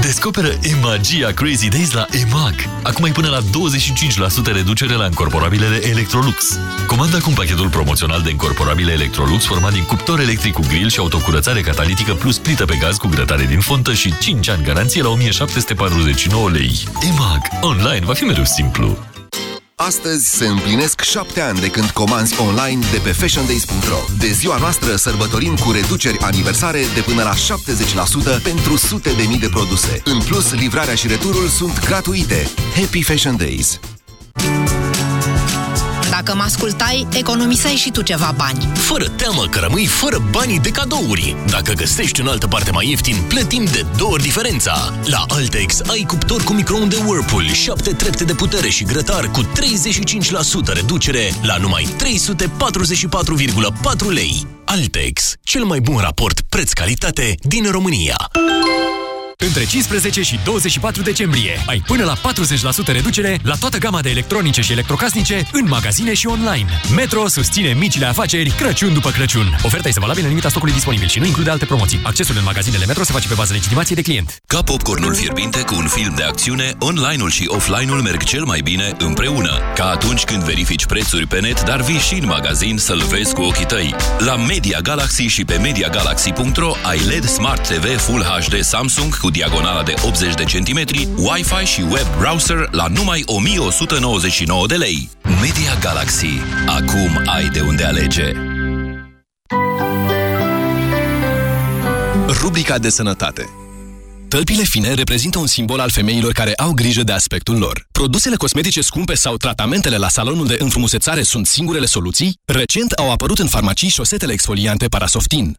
Descoperă Descoperă e-magia Crazy Days la EMAG. Acum ai până la 25% reducere la încorporabilele Electrolux. Comanda acum pachetul promoțional de încorporabile Electrolux format din cuptor electric cu grill și autocurățare catalitică plus plită pe gaz cu grătare din fontă și 5 ani garanție la 1749 lei. EMAG. Online va fi mereu simplu. Astăzi se împlinesc șapte ani de când comanzi online de pe fashiondays.ro. De ziua noastră sărbătorim cu reduceri aniversare de până la 70% pentru sute de mii de produse. În plus, livrarea și returul sunt gratuite. Happy Fashion Days! Dacă mă ascultai, economiseai și tu ceva bani. Fără teamă că rămâi fără banii de cadouri. Dacă găsești în altă parte mai ieftin, plătim de două ori diferența. La Altex ai cuptor cu microunde Whirlpool, 7 trepte de putere și grătar cu 35% reducere la numai 344,4 lei. Altex, cel mai bun raport preț-calitate din România. Între 15 și 24 decembrie ai până la 40% reducere la toată gama de electronice și electrocasnice în magazine și online. Metro susține micile afaceri Crăciun după Crăciun. Oferta este valabilă în limita stocului disponibil și nu include alte promoții. Accesul în magazinele Metro se face pe bază legitimației de client. Ca popcornul fierbinte cu un film de acțiune, online-ul și offline-ul merg cel mai bine împreună. Ca atunci când verifici prețuri pe net, dar vii și în magazin să-l vezi cu ochii tăi. La Media Galaxy și pe MediaGalaxy.ro ai LED Smart TV Full HD Samsung cu diagonala de 80 de centimetri, Wi-Fi și web browser la numai 1199 de lei. Media Galaxy. Acum ai de unde alege. Rubrica de sănătate Tălpile fine reprezintă un simbol al femeilor care au grijă de aspectul lor. Produsele cosmetice scumpe sau tratamentele la salonul de înfrumusețare sunt singurele soluții? Recent au apărut în farmacii șosetele exfoliante Parasoftin.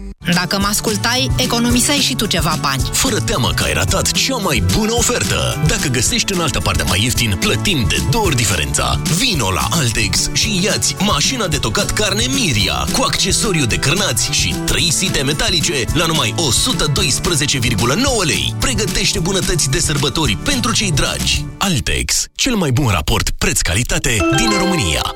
Dacă mă ascultai, economiseai și tu ceva bani. Fără teamă că ai ratat cea mai bună ofertă. Dacă găsești în altă parte mai ieftin, plătim de două ori diferența. Vino la Altex și iați mașina de tocat carne Miria cu accesoriu de cârnați și 3 site metalice la numai 112,9 lei. Pregătește bunătăți de sărbători pentru cei dragi. Altex, cel mai bun raport preț-calitate din România.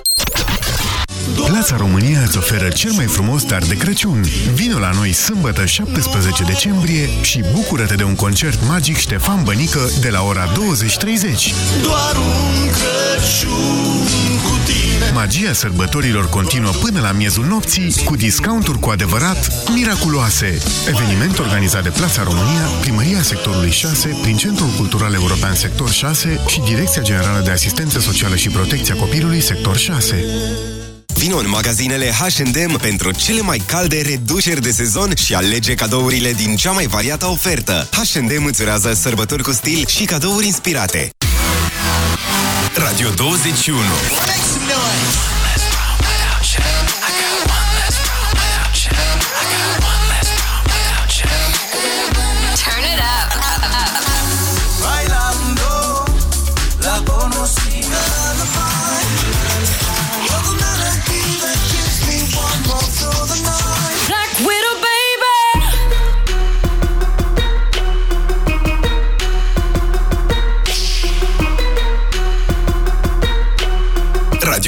Plața România îți oferă cel mai frumos dar de Crăciun. Vino la noi sâmbătă 17 decembrie și bucură-te de un concert magic Ștefan Bănică de la ora 20.30. Doar un Crăciun cu tine Magia sărbătorilor continuă până la miezul nopții cu discounturi cu adevărat miraculoase. Eveniment organizat de Plața România, Primăria Sectorului 6, prin Centrul Cultural European Sector 6 și Direcția Generală de Asistență Socială și Protecția Copilului Sector 6. Vino în magazinele H&M pentru cele mai calde reduceri de sezon și alege cadourile din cea mai variată ofertă. H&M îți urează sărbători cu stil și cadouri inspirate. Radio 21 Turn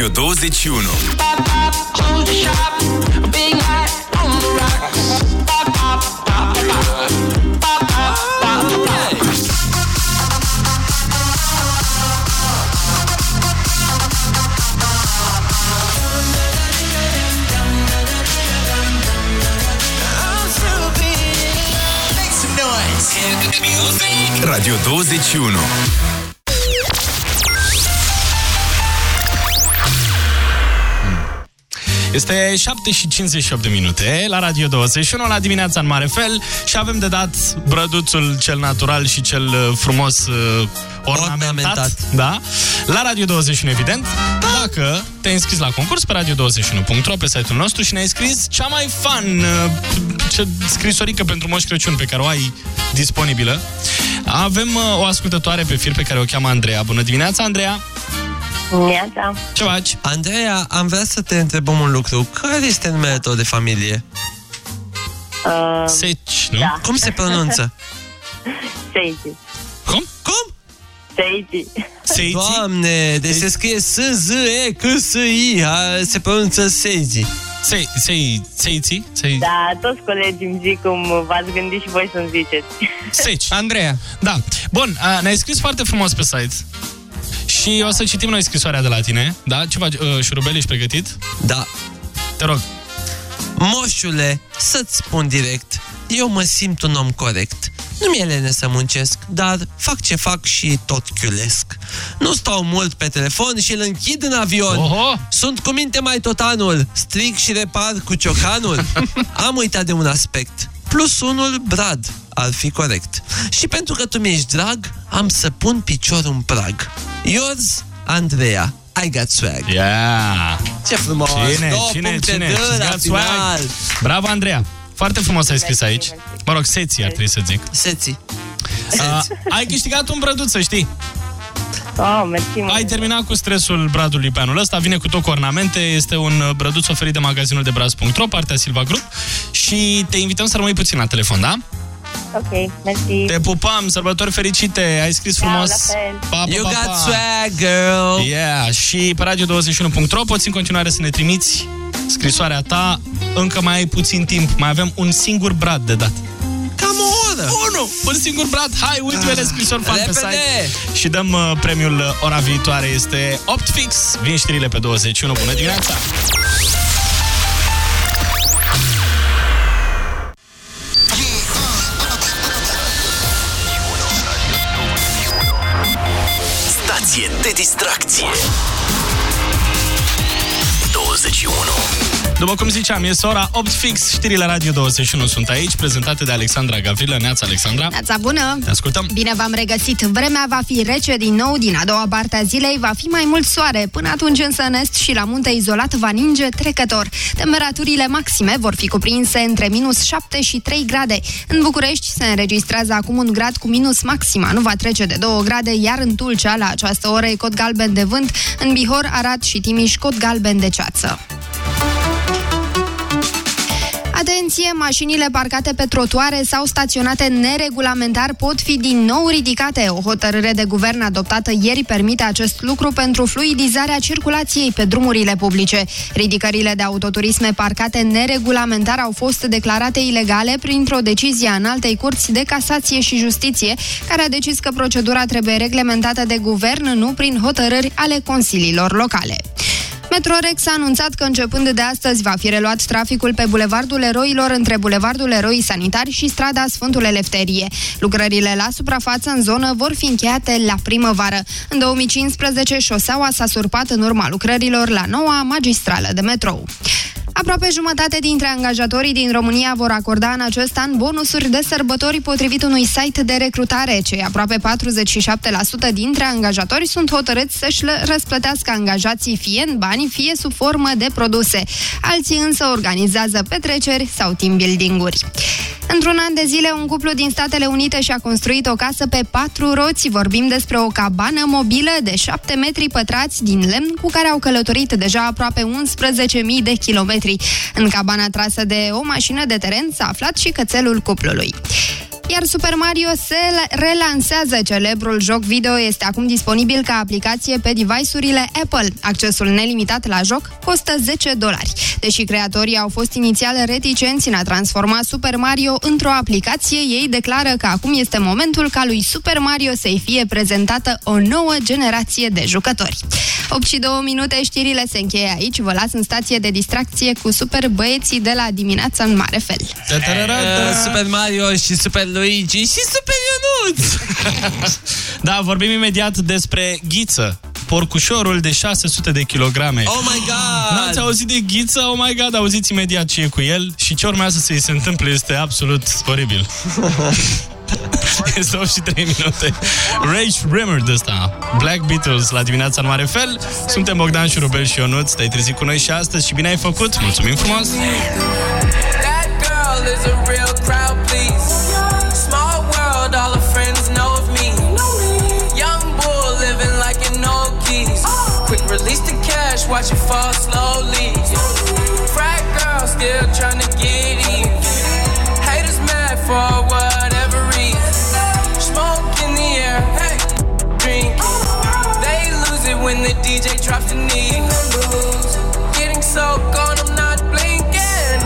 Radio 21 Hold the shop Big Este 7 și 58 de minute la Radio 21, la dimineața în mare fel și avem de dat brăduțul cel natural și cel uh, frumos uh, ornamentat, Ornamentat. Da? La Radio 21, evident. Dacă te-ai înscris la concurs pe radio21.ro, pe site-ul nostru și ne-ai scris cea mai fan uh, ce scrisorică pentru Moș Crăciun pe care o ai disponibilă. Avem uh, o ascultătoare pe fir pe care o cheamă Andreea. Bună dimineața, Andreea! Neața. Ce faci? Andreea, am vrea să te întrebăm un lucru. Care este numele tău de familie? Uh, Seci, nu? Da. Cum se pronunță? Seiji. Cum? Cum? Seiji. Seiji? Doamne, deci se scrie S-Z-E-C-S-I, a, se pronunță Seiji. Sei, sei, seiți? Sei... Da, toți colegii îmi zic cum v-ați gândit și voi să-mi ziceți. Seci. Andreea. Da. Bun, a, ne-ai scris foarte frumos pe site. Și o să citim noi scrisoarea de la tine. Da? Ce faci? Uh, șurubel, ești pregătit? Da. Te rog. Moșule, să-ți spun direct, eu mă simt un om corect. Nu mi-e lene să muncesc, dar fac ce fac și tot chiulesc. Nu stau mult pe telefon și îl închid în avion. Oho! Sunt cu minte mai tot anul, stric și repar cu ciocanul. Am uitat de un aspect. Plus unul, Brad, ar fi corect. Și pentru că tu mi-ești drag, am să pun piciorul în prag. Yours, Andreea. I got swag. Yeah! Ce frumos! Cine, Două cine, puncte cine? de She's la got final. swag. Bravo, Andreea! Foarte frumos ai scris aici. Mă rog, seții ar trebui să zic. Seții. Uh, ai câștigat un brăduț, să știi. Oh, mersi Ai terminat cu stresul bradului pe anul ăsta, vine cu tot cu ornamente, este un uh, brăduț oferit de magazinul de braz.ro, partea Silva Group și te invităm să rămâi puțin la telefon, da? Ok, mersi. Te pupăm, sărbători fericite, ai scris frumos. la fel. Pa, pa, You pa, got pa. swag, girl! Yeah, și pe radio21.ro poți în continuare să ne trimiți scrisoarea ta. Încă mai ai puțin timp, mai avem un singur brad de dat. Cam o oră! Unu! Un singur brad! Hai, ultimele scrisori fan pe Repede! site și dăm uh, premiul uh, ora viitoare. Este 8 fix. Vin știrile pe 21. Bună dimineața! După cum ziceam, este ora 8 fix. Știrile Radio 21 sunt aici, prezentate de Alexandra Gavrilă. Neața, Alexandra! Neața bună! Te ascultăm! Bine v-am regăsit! Vremea va fi rece din nou, din a doua parte a zilei va fi mai mult soare. Până atunci însă în est și la munte izolat va ninge trecător. Temperaturile maxime vor fi cuprinse între minus 7 și 3 grade. În București se înregistrează acum un grad cu minus maxima, nu va trece de 2 grade, iar în Tulcea la această oră e cod galben de vânt, în Bihor, Arad și Timiș cod galben de ceață. Atenție, mașinile parcate pe trotuare sau staționate neregulamentar pot fi din nou ridicate. O hotărâre de guvern adoptată ieri permite acest lucru pentru fluidizarea circulației pe drumurile publice. Ridicările de autoturisme parcate neregulamentar au fost declarate ilegale printr-o decizie a înaltei curți de casație și justiție, care a decis că procedura trebuie reglementată de guvern, nu prin hotărâri ale consiliilor locale. Metrorex a anunțat că începând de astăzi va fi reluat traficul pe Bulevardul Eroilor între Bulevardul Eroii Sanitari și strada Sfântul Elefterie. Lucrările la suprafață în zonă vor fi încheiate la primăvară. În 2015, șoseaua s-a surpat în urma lucrărilor la noua magistrală de metrou. Aproape jumătate dintre angajatorii din România vor acorda în acest an bonusuri de sărbători potrivit unui site de recrutare. Cei aproape 47% dintre angajatori sunt hotărâți să-și le răsplătească angajații fie în bani, fie sub formă de produse. Alții însă organizează petreceri sau team building-uri. Într-un an de zile, un cuplu din Statele Unite și-a construit o casă pe patru roți. Vorbim despre o cabană mobilă de 7 metri pătrați din lemn cu care au călătorit deja aproape 11.000 de kilometri. În cabana trasă de o mașină de teren s-a aflat și cățelul cuplului. Iar Super Mario se relansează. Celebrul joc video este acum disponibil ca aplicație pe device-urile Apple. Accesul nelimitat la joc costă 10 dolari. Deși creatorii au fost inițial reticenți în a transforma Super Mario într-o aplicație, ei declară că acum este momentul ca lui Super Mario să-i fie prezentată o nouă generație de jucători. 8 și 2 minute, știrile se încheie aici. Vă las în stație de distracție cu super băieții de la dimineața în mare fel. Uh, Super Mario și Super Luigi și Super Ionuț! Da, vorbim imediat despre Ghiță, porcușorul de 600 de kilograme. Oh my god! N-ați auzit de Ghiță? Oh my god, auziți imediat ce e cu el și ce urmează să-i se întâmple este absolut oribil. Este 8 și 3 minute. Rage Rimmer de ăsta. Black Beatles la dimineața în mare fel. Suntem Bogdan și Rubel și Ionuț. Te-ai trezit cu noi și astăzi și bine ai făcut. Mulțumim frumos! Watch it fall slowly. Frat girl still tryna get in. Haters mad for whatever reason. Smoke in the air, hey, drink. They lose it when the DJ drops the knee. Getting so gone, I'm not blinking.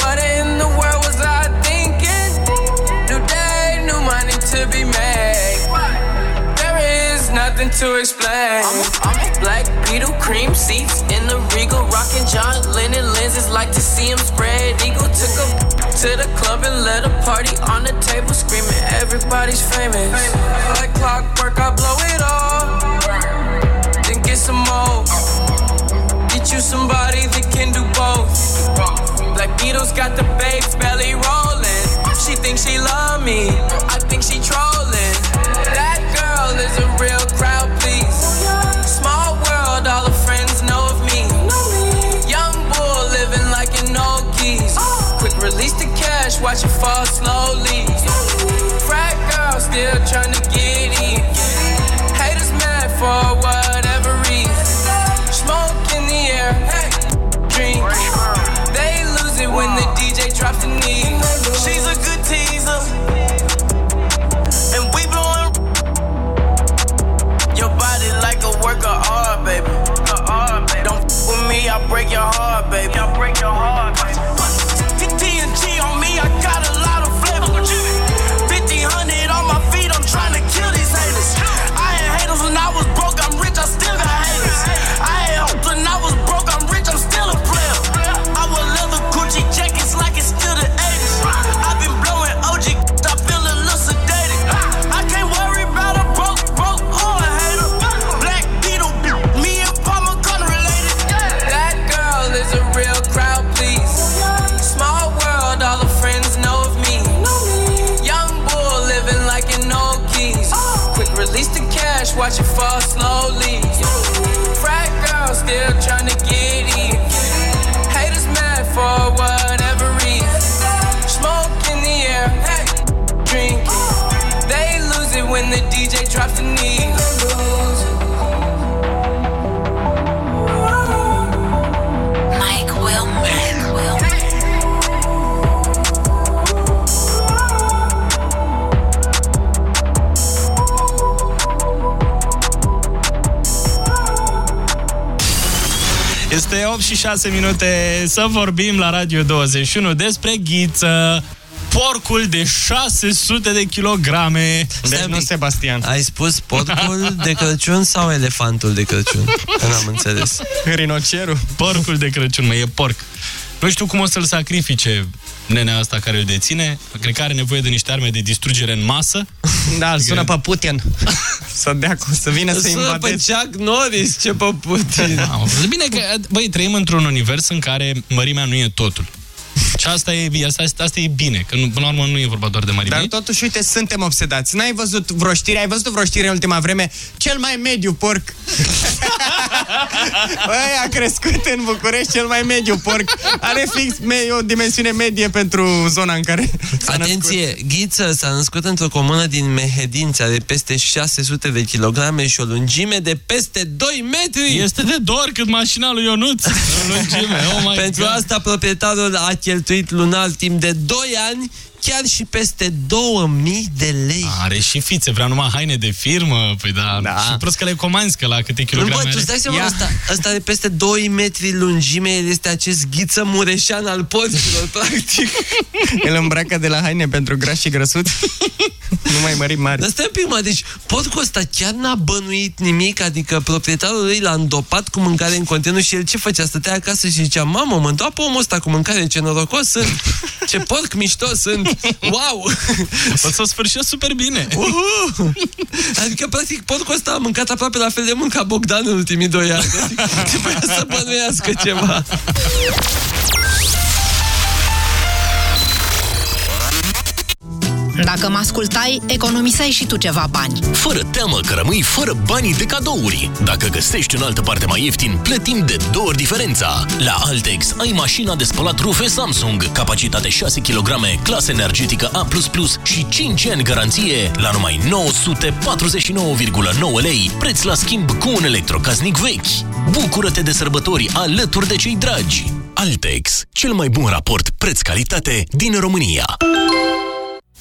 What in the world was I thinking? New day, new money to be made. There is nothing to explain. I'm I'm cream seats in the regal, rocking John Lennon lenses. Like to see him spread eagle. Took a to the club and let a party on the table, screaming everybody's famous. Like clockwork, I blow it all, then get some more. Get you somebody that can do both. Black Beatles got the babes belly rolling. She thinks she love me, I think she trolling. Watch it fall slowly. Frat girl still tryna get 8 și 6 minute să vorbim la Radio 21 despre ghiță. Porcul de 600 de kilograme. Deci nu Sebastian. Ai spus porcul de Crăciun sau elefantul de Crăciun? Că n-am înțeles. Rinocerul. Porcul de Crăciun, mă, e porc. Nu știu cum o să-l sacrifice nenea asta care îl deține. Cred că are nevoie de niște arme de distrugere în masă. Da, îl sună pe Putin. să dea cu, să vină să Sună pe invadeze. Chuck Norris, ce pe Putin. Bine că, băi, trăim într-un univers în care mărimea nu e totul. Și asta e, asta, asta e bine, că nu, până la urmă nu e vorba doar de mărime. Dar totuși, uite, suntem obsedați. N-ai văzut vreo știre? Ai văzut vreo știre în ultima vreme? Cel mai mediu porc. Băi, a crescut în București cel mai mediu porc. Are fix me- o dimensiune medie pentru zona în care s-a Atenție, Ghiță s-a născut într-o comună din Mehedinți, are peste 600 de kilograme și o lungime de peste 2 metri. Este de dor cât mașina lui Ionuț în lungime. Oh my Pentru God. asta proprietarul a cheltuit lunar timp de 2 ani chiar și peste 2000 de lei. Are și fițe, vrea numai haine de firmă, păi da. da. Și prost că le comanzi, că la câte Nu, kilograme bă, tu are. îți dai seama, ăsta, ăsta de peste 2 metri lungime, el este acest ghiță mureșan al porților, practic. El îmbracă de la haine pentru grași și grăsuți. nu mai mări mari. Dar stai un pic, mă, deci porcul ăsta chiar n-a bănuit nimic, adică proprietarul lui l-a îndopat cu mâncare în continuu și el ce făcea? Stătea acasă și zicea, mamă, mă îndoapă omul ăsta cu mâncare, ce norocos sunt, ce porc mișto sunt, wow! O să sfârșesc super bine. Uhu! Adică, practic, porcul ăsta a mâncat aproape la fel de mult ca Bogdan în ultimii doi ani. Adică, Trebuia să bănuiască ceva. Dacă mă ascultai, economiseai și tu ceva bani. Fără teamă că rămâi fără banii de cadouri. Dacă găsești în altă parte mai ieftin, plătim de două ori diferența. La Altex ai mașina de spălat rufe Samsung, capacitate 6 kg, clasă energetică A++ și 5 ani garanție la numai 949,9 lei, preț la schimb cu un electrocasnic vechi. Bucură-te de sărbători alături de cei dragi. Altex, cel mai bun raport preț-calitate din România.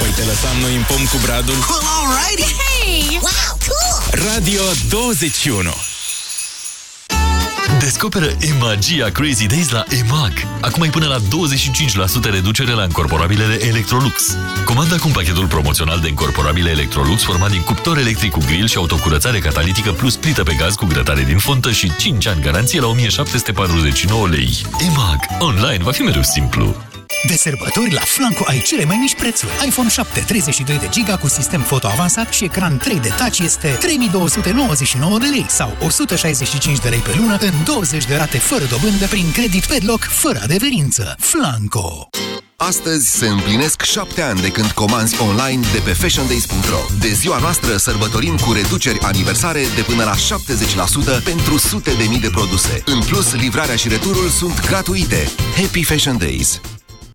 Păi te lăsam noi în pom cu bradul? Hey! Wow, cool! Radio 21 Descoperă e-magia Crazy Days la EMAG. Acum ai până la 25% reducere la încorporabilele Electrolux. Comanda acum pachetul promoțional de încorporabile Electrolux format din cuptor electric cu grill și autocurățare catalitică plus plită pe gaz cu grătare din fontă și 5 ani garanție la 1749 lei. EMAG. Online va fi mereu simplu. De sărbători, la Flanco ai cele mai mici prețuri. iPhone 7 32 de giga cu sistem foto avansat și ecran 3D Touch este 3299 de lei sau 165 de lei pe lună în 20 de rate fără dobândă prin credit pe loc, fără adeverință. Flanco! Astăzi se împlinesc șapte ani de când comanzi online de pe fashiondays.ro. De ziua noastră sărbătorim cu reduceri aniversare de până la 70% pentru sute de mii de produse. În plus, livrarea și returul sunt gratuite. Happy Fashion Days!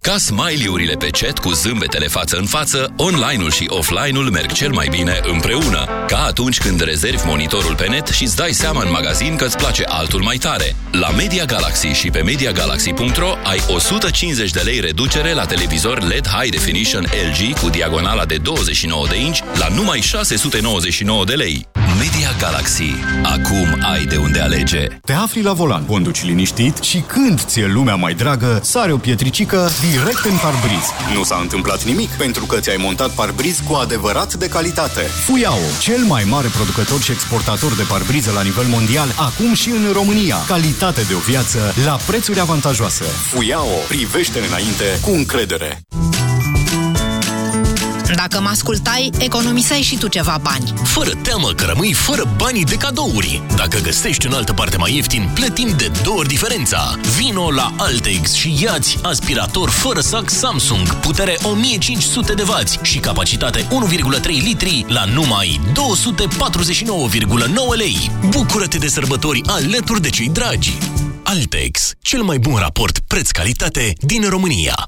Ca smiley-urile pe chat cu zâmbetele față în față, online-ul și offline-ul merg cel mai bine împreună. Ca atunci când rezervi monitorul pe net și îți dai seama în magazin că îți place altul mai tare. La Media Galaxy și pe MediaGalaxy.ro ai 150 de lei reducere la televizor LED High Definition LG cu diagonala de 29 de inch la numai 699 de lei. Media Galaxy. Acum ai de unde alege. Te afli la volan, conduci liniștit și când ți-e lumea mai dragă, sare o pietricică direct în parbriz. Nu s-a întâmplat nimic pentru că ți-ai montat parbriz cu adevărat de calitate. Fuyao, cel mai mare producător și exportator de parbrize la nivel mondial, acum și în România. Calitate de o viață la prețuri avantajoase. Fuyao, privește înainte cu încredere. Dacă mă ascultai, economiseai și tu ceva bani. Fără teamă că rămâi fără banii de cadouri. Dacă găsești în altă parte mai ieftin, plătim de două ori diferența. Vino la Altex și iați aspirator fără sac Samsung, putere 1500 de W și capacitate 1,3 litri la numai 249,9 lei. Bucură-te de sărbători alături de cei dragi. Altex, cel mai bun raport preț-calitate din România.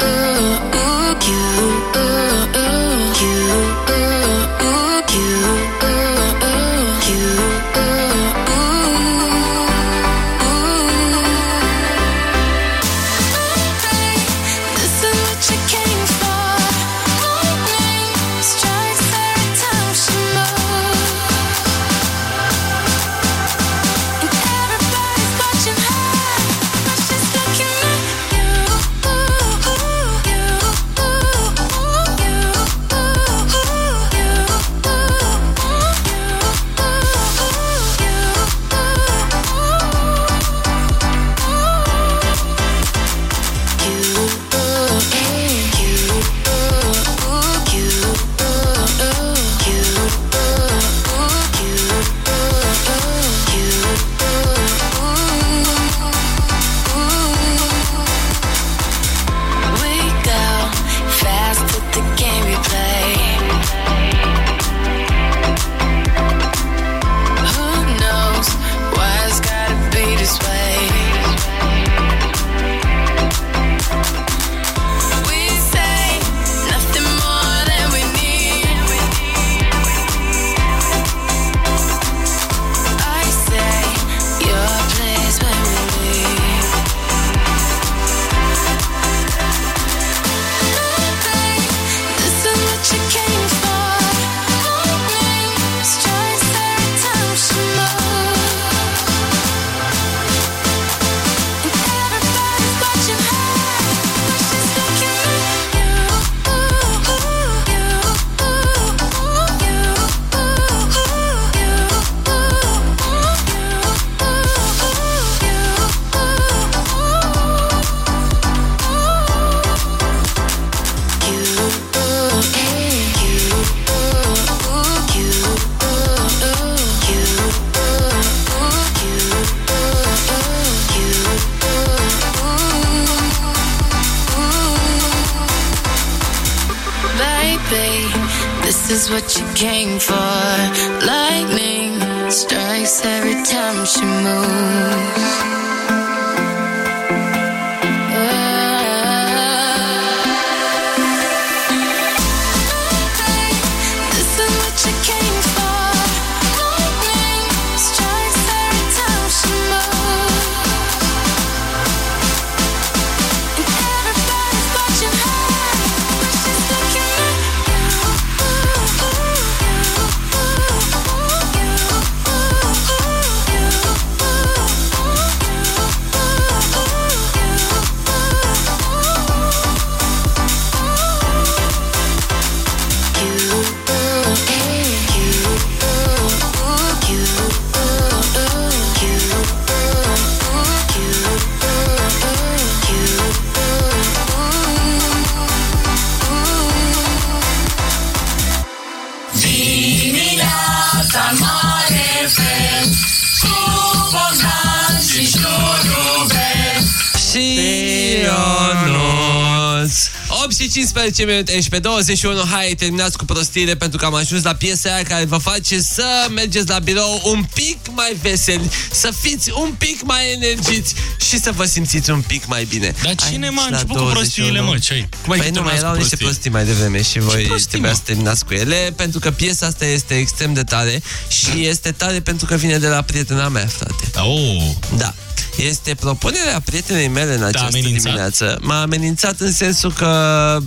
8 și 15 minute și pe 21 Hai, terminați cu prostiile pentru că am ajuns la piesa aia care vă face să mergeți la birou un pic mai veseli Să fiți un pic mai energiți Și să vă simțiți un pic mai bine Dar cine Aici, m-a la început cu prostiile, 21. mă? Ce-ai? Cum ai Păi nu, mai terminat erau cu niște prostii? prostii mai devreme și voi prostii, trebuia mă? să terminați cu ele Pentru că piesa asta este extrem de tare Și este tare pentru că vine de la prietena mea, frate Oh. Da este propunerea prietenei mele în această amenințat? dimineață. M-a amenințat în sensul că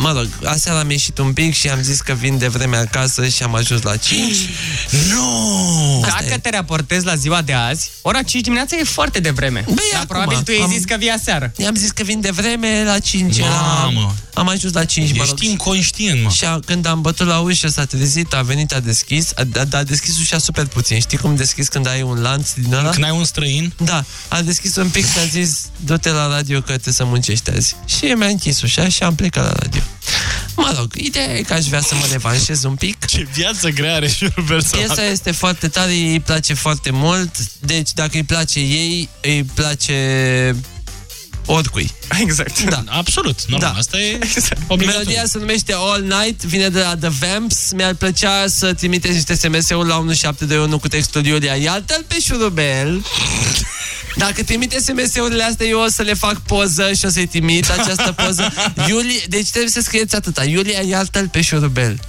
Mă rog, aseară am ieșit un pic și am zis că vin de vreme acasă și am ajuns la 5. Nu! Dacă te raportezi la ziua de azi, ora 5 dimineața e foarte devreme. Băi, Dar acum, probabil tu ai am- zis că vii aseară. I-am zis că vin de vreme la 5. Mamă. Am ajuns la 5, mă Ești rog. inconștient, mă. Și a, când am bătut la ușă, s-a trezit, a venit, a deschis, a, a, a deschis ușa super puțin. Știi cum deschis când ai un lanț din ăla? Când ai un străin? Da, a deschis un pic și a zis, du-te la radio că trebuie să muncești azi. Și mi-a închis ușa și am plecat la radio. Mă rog, ideea e că aș vrea să mă revanșez un pic. Ce viață grea are șurubel să Piesa este foarte tare, îi place foarte mult, deci dacă îi place ei, îi place oricui. Exact. Da. Absolut, normal. Da. Asta e Melodia se numește All Night, vine de la The Vamps. Mi-ar plăcea să trimiteți niște SMS-uri la 1721 cu textul Iulia. Iată-l pe șurubel. Dacă trimite SMS-urile astea, eu o să le fac poză și o să-i trimit această poză. Iulia, deci trebuie să scrieți atâta. Iulia, iartă-l pe șurubel.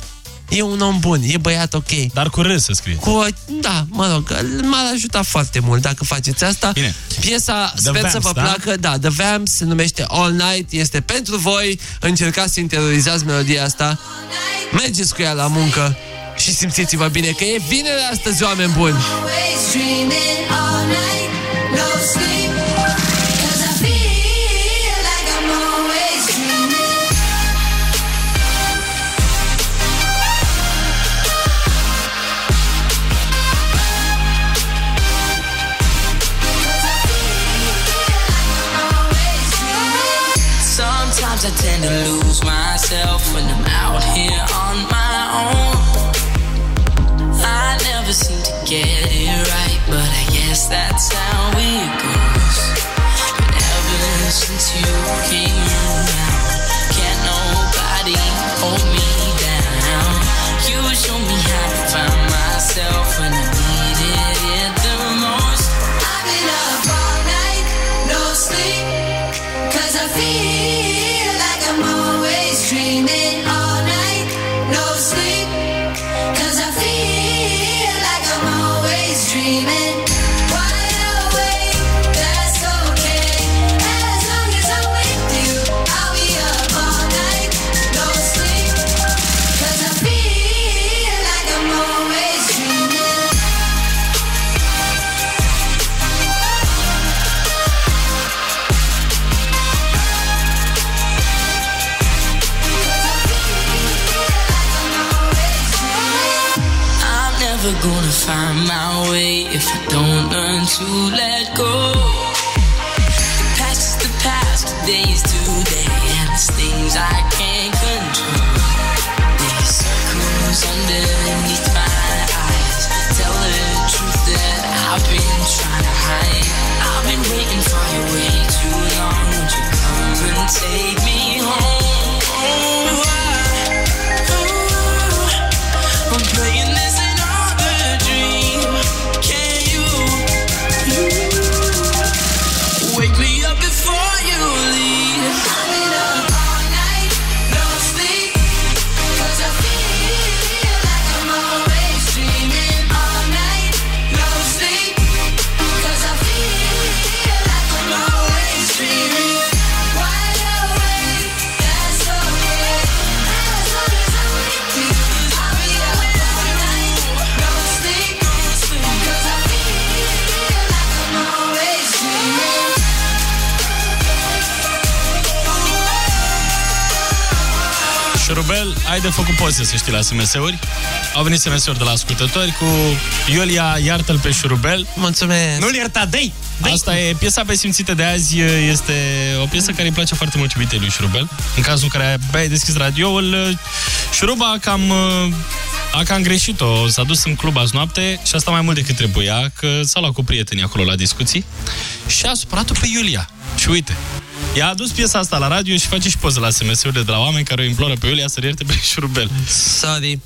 E un om bun, e băiat ok. Dar cu râs să scrie. Cu, o- da, mă rog, m-ar ajuta foarte mult dacă faceți asta. Bine. Piesa The sper să Vamps, vă da? placă. Da, The Vamps se numește All Night, este pentru voi. Încercați să interiorizați melodia asta. Mergeți cu ea la muncă și simțiți-vă bine că e vineri astăzi, oameni buni. Always dreaming all night, no sleep. To lose myself when I'm out here on my own. I never seem to get it right, but I guess that's how it goes. But ever since you came around, can't nobody hold me down. You show me how to find myself if I don't learn to let go. Poze, să știi, la SMS-uri. Au venit SMS-uri de la ascultători cu Iulia, iartă-l pe șurubel. Mulțumesc! Nu-l ierta, dai! Asta e piesa pe simțită de azi, este o piesă care îi place foarte mult iubitei lui Șurubel. În cazul în care ai deschis radioul, Șuruba a cam, a cam greșit-o. S-a dus în club azi noapte și asta mai mult decât trebuia, că s-a luat cu prietenii acolo la discuții și a supărat-o pe Iulia. Și uite, i-a adus piesa asta la radio și face și poză la SMS-urile de la oameni care o imploră pe Iulia să ierte pe Șurubel. Sorry.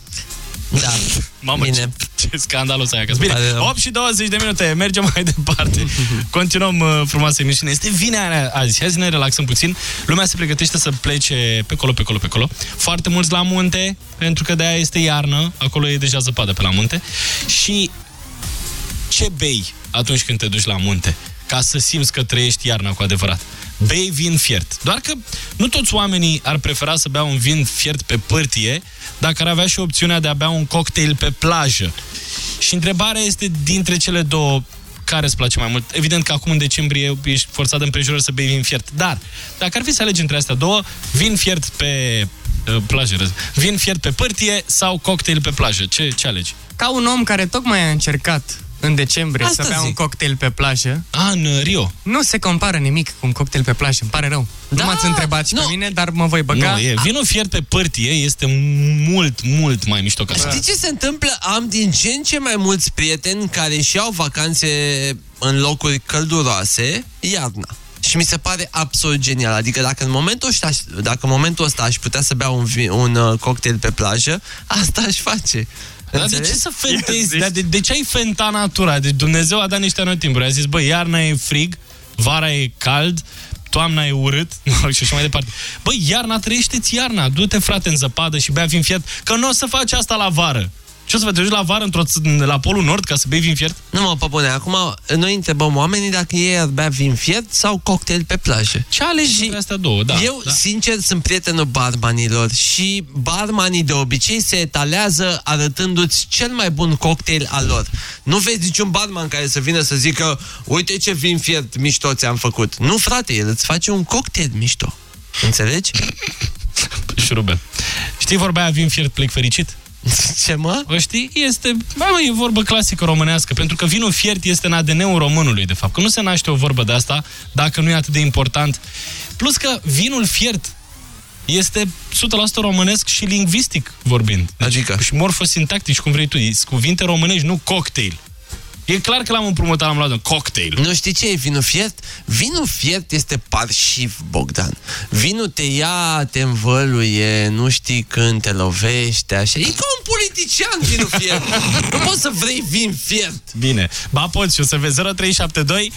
Da. Mamă, Bine. ce, ce scandalos ai acasă. Bine, 8 și 20 de minute, mergem mai departe. Continuăm uh, frumoasă emisiune. Este vineri azi, hai să ne relaxăm puțin. Lumea se pregătește să plece pe colo, pe colo, pe colo. Foarte mulți la munte, pentru că de-aia este iarnă, acolo e deja zăpadă pe la munte. Și ce bei atunci când te duci la munte? Ca să simți că trăiești iarna cu adevărat bei vin fiert. Doar că nu toți oamenii ar prefera să bea un vin fiert pe pârtie dacă ar avea și opțiunea de a bea un cocktail pe plajă. Și întrebarea este dintre cele două care îți place mai mult? Evident că acum în decembrie ești forțat de împrejurări să bei vin fiert. Dar, dacă ar fi să alegi între astea două, vin fiert pe uh, plajă, vin fiert pe pârtie sau cocktail pe plajă, ce, ce alegi? Ca un om care tocmai a încercat în decembrie Asta să bea zic. un cocktail pe plajă. A, în uh, Rio. Nu se compară nimic cu un cocktail pe plajă, îmi pare rău. Da, nu m-ați întrebat și nu. pe mine, dar mă voi băga. Nu, e, vinul fiert pe pârtie este mult, mult mai mișto ca Știi ce se întâmplă? Am din ce în ce mai mulți prieteni care și au vacanțe în locuri călduroase iarna. Și mi se pare absolut genial. Adică dacă în momentul ăsta, dacă în momentul ăsta aș putea să beau un, vi- un uh, cocktail pe plajă, asta aș face. Dar de Înțelegi? ce să fentezi? Dar de, de ce ai fenta natura? Deci Dumnezeu a dat niște anotimpuri. A zis, bă, iarna e frig, vara e cald, toamna e urât și așa mai departe. Băi, iarna, trăiește-ți iarna. Du-te, frate, în zăpadă și bea vin fiert, că nu o să faci asta la vară. Ce o să vă duci la vară într-o, ț- la Polul Nord ca să bei vin fiert? Nu mă, păpune, acum noi întrebăm oamenii dacă ei ar bea vin fiert sau cocktail pe plajă. Ce alegi dintre astea două? Da, Eu, da. sincer, sunt prietenul barmanilor și barmanii de obicei se etalează arătându-ți cel mai bun cocktail al lor. Nu vezi niciun barman care să vină să zică uite ce vin fiert mișto ți-am făcut. Nu, frate, el îți face un cocktail mișto. Înțelegi? Șurubel. Știi vorba aia, vin fiert, plec fericit? Ce mă? O știi? Este, bă, mă, e vorbă clasică românească, pentru că vinul fiert este în ADN-ul românului, de fapt. Că nu se naște o vorbă de asta dacă nu e atât de important. Plus că vinul fiert este 100% românesc și lingvistic vorbind. Deci, Adică? Și morfosintactic, cum vrei tu. E cuvinte românești, nu cocktail. E clar că l-am împrumutat, l-am luat un cocktail. Nu știi ce e vinul fiert? Vinul fiert este parșiv, Bogdan. Vinul te ia, te învăluie, nu știi când te lovește, așa. E ca un politician vinul fiert. nu poți să vrei vin fiert. Bine. Ba poți și o să vezi 0372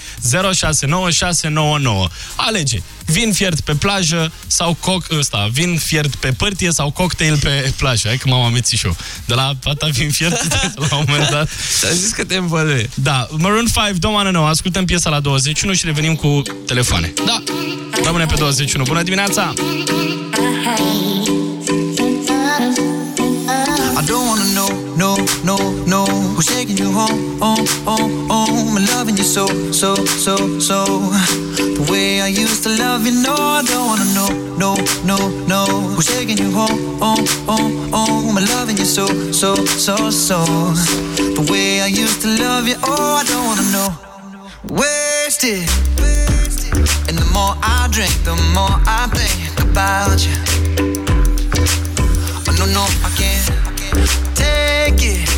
069699. Alege. Vin fiert pe plajă sau coc ăsta, vin fiert pe pârtie sau cocktail pe plajă. Hai că m-am amețit și eu. De la pata vin fiert la un moment dat. Ți-am zis că te învăluie. Da, Maroon 5, Don't Wanna Know. Ascultăm piesa la 21 și revenim cu telefoane. Da, rămâne pe 21. Bună dimineața! I Who's taking you home, home, home, home And loving you so, so, so, so. The way I used to love you, no I don't wanna know, no, no, no. Who's taking you home, home, home, home And loving you so, so, so, so. The way I used to love you, oh I don't wanna know. Wasted. And the more I drink, the more I think about you. Oh, no, no, I can't take it.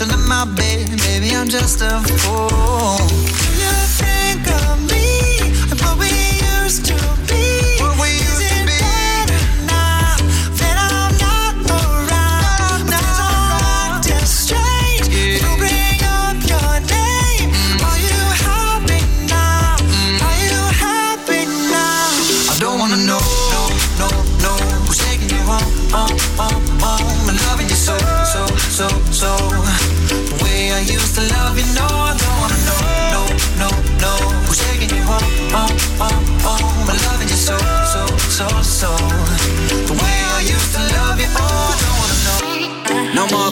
head, in my bed. Maybe I'm just a fool. Do You think of me and what we used to be.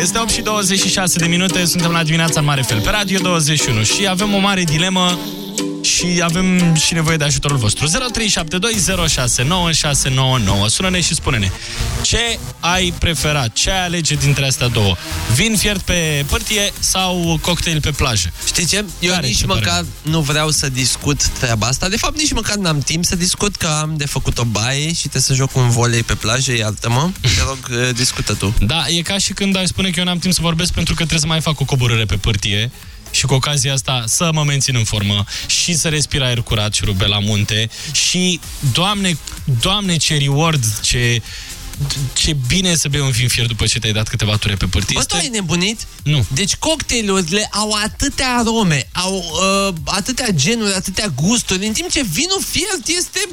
Este 8 și 26 de minute, suntem la dimineața în mare fel, pe Radio 21 și avem o mare dilemă și avem și nevoie de ajutorul vostru. 0372069699. Sună-ne și spune-ne ce ai preferat, ce ai alege dintre astea două? Vin fiert pe părtie sau cocktail pe plajă? Știți ce? Eu Care nici ți se pare? măcar nu vreau să discut treaba asta. De fapt, nici măcar n-am timp să discut, că am de făcut o baie și trebuie să joc un volei pe plajă, iartă-mă. Te rog, eh, discută tu. Da, e ca și când ai spune că eu n-am timp să vorbesc pentru că trebuie să mai fac o coborâre pe pârtie și cu ocazia asta să mă mențin în formă și să respir aer curat și rube la munte și, doamne, doamne, ce reward, ce, ce bine e să bei un vin fier după ce te-ai dat câteva ture pe pârtie. Bă, tu ai nebunit? Nu. Deci cocktailurile au atâtea arome, au uh, atâtea genuri, atâtea gusturi, în timp ce vinul fiert este...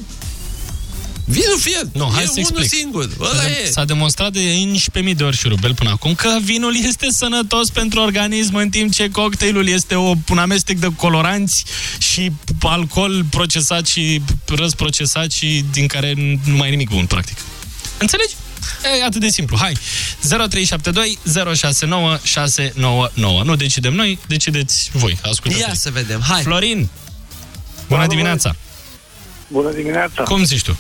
Vinul fiert! Nu, hai e să unul explic. singur. Ăla S-a, e. s-a demonstrat de 11.000 de ori șurubel până acum că vinul este sănătos pentru organism, în timp ce cocktailul este o, un amestec de coloranți și alcool procesat și răzprocesat și din care nu mai e nimic bun, practic. Înțelegi? E atât de simplu. Hai! 0372 069 699. Nu decidem noi, decideți voi, ascultători. Ia să vedem, hai! Florin! Bună dimineața! Bună dimineața. Cum zici tu?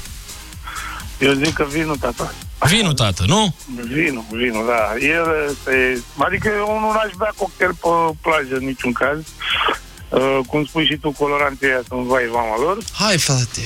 Eu zic că vinul, tata. Vinul, tată, nu? Vinul, vinul, da. El este... Adică eu nu aș bea cocktail pe plajă în niciun caz. Uh, cum spui și tu, coloranții aia sunt vai vama lor. Hai, frate!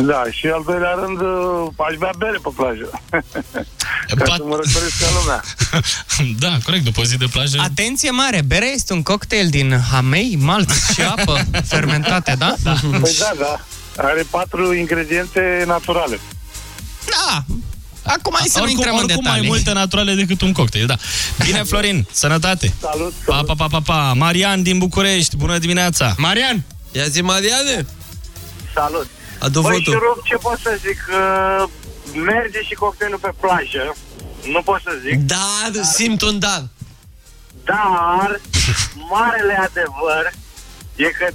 Da, și al doilea rând, uh, aș bea bere pe plajă. Ca să mă răcoresc ca lumea. Da, corect, după o zi de plajă... Atenție mare, berea este un cocktail din hamei, malt și apă fermentate, da? da. Păi da, da. Are patru ingrediente naturale. Da. Acum hai să nu oricum, intrăm în oricum mai detalii. multe naturale decât un cocktail, da. Bine, Florin, sănătate! Salut! Pa, pa, pa, pa, pa! Marian din București, bună dimineața! Marian! Ia zi, Mariane! Salut! Adu Băi, votul. și rog, ce pot să zic? Uh, merge și cocktailul pe plajă. Nu pot să zic. Dar simt un dar. Dar, marele adevăr e că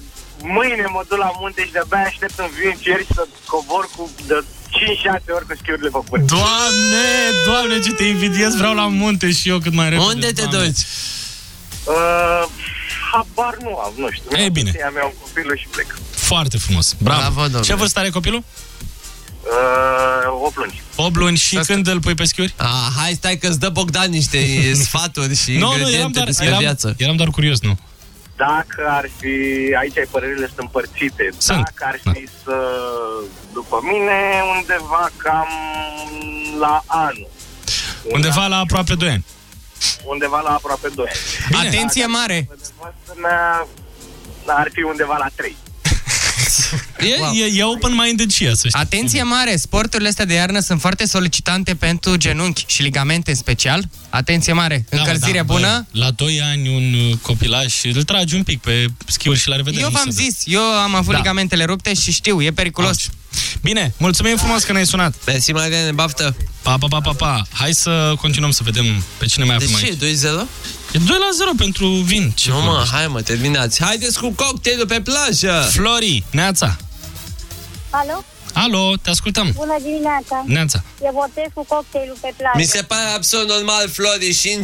mâine mă duc la munte și de-abia aștept în vin fier și să cobor cu de 5-6 ori cu schiurile pe pârtie. Doamne, doamne, ce te invidiez, vreau la munte și eu cât mai repede. Unde te doamne. duci? Uh, habar nu am, nu știu. E bine. Ia mea un copilul și plec. Foarte frumos, bravo! Bravo, domnule. ce vârstă are copilul? Uh, 8 luni. 8 luni și când îl pui pe schiuri? Ah, hai, stai că îți dă Bogdan niște sfaturi și Nu, nu, eram ingrediente doar, despre eram, viață. eram doar curios, nu? Dacă ar fi, aici ai părerile sunt împărțite, Sunt. dacă ar fi să, după mine, undeva cam la anul. Undeva la aproape 2 ani. Undeva la aproape 2 ani. Atenție mare! Nevastă mea ar fi undeva la 3. E, e, e open-minded și ea, să știi. Atenție mare, sporturile astea de iarnă sunt foarte solicitante pentru genunchi și ligamente în special. Atenție mare, încălzire Da, mă, bună. Bă, la 2 ani un uh, copilaș îl tragi un pic pe schiuri și la revedere. Eu nu v-am se vede. zis, eu am avut Da. ligamentele rupte și știu, e periculos. Bine, mulțumim frumos că ne-ai sunat. Mersi, Mariane, baftă. Pa, pa, pa, pa, pa. Hai să continuăm să vedem pe cine mai De aflăm ce? aici. 2-0? E 2 la 0 pentru vin. Ce Nu mă, vorbești? hai mă, terminați. Haideți cu cocktailul pe plajă! Flori, Neața. Alo? Alo, te ascultăm. Bună dimineața! Neața. Eu votez cu cocktailul pe plajă. Mi se pare absolut normal, Flori, și în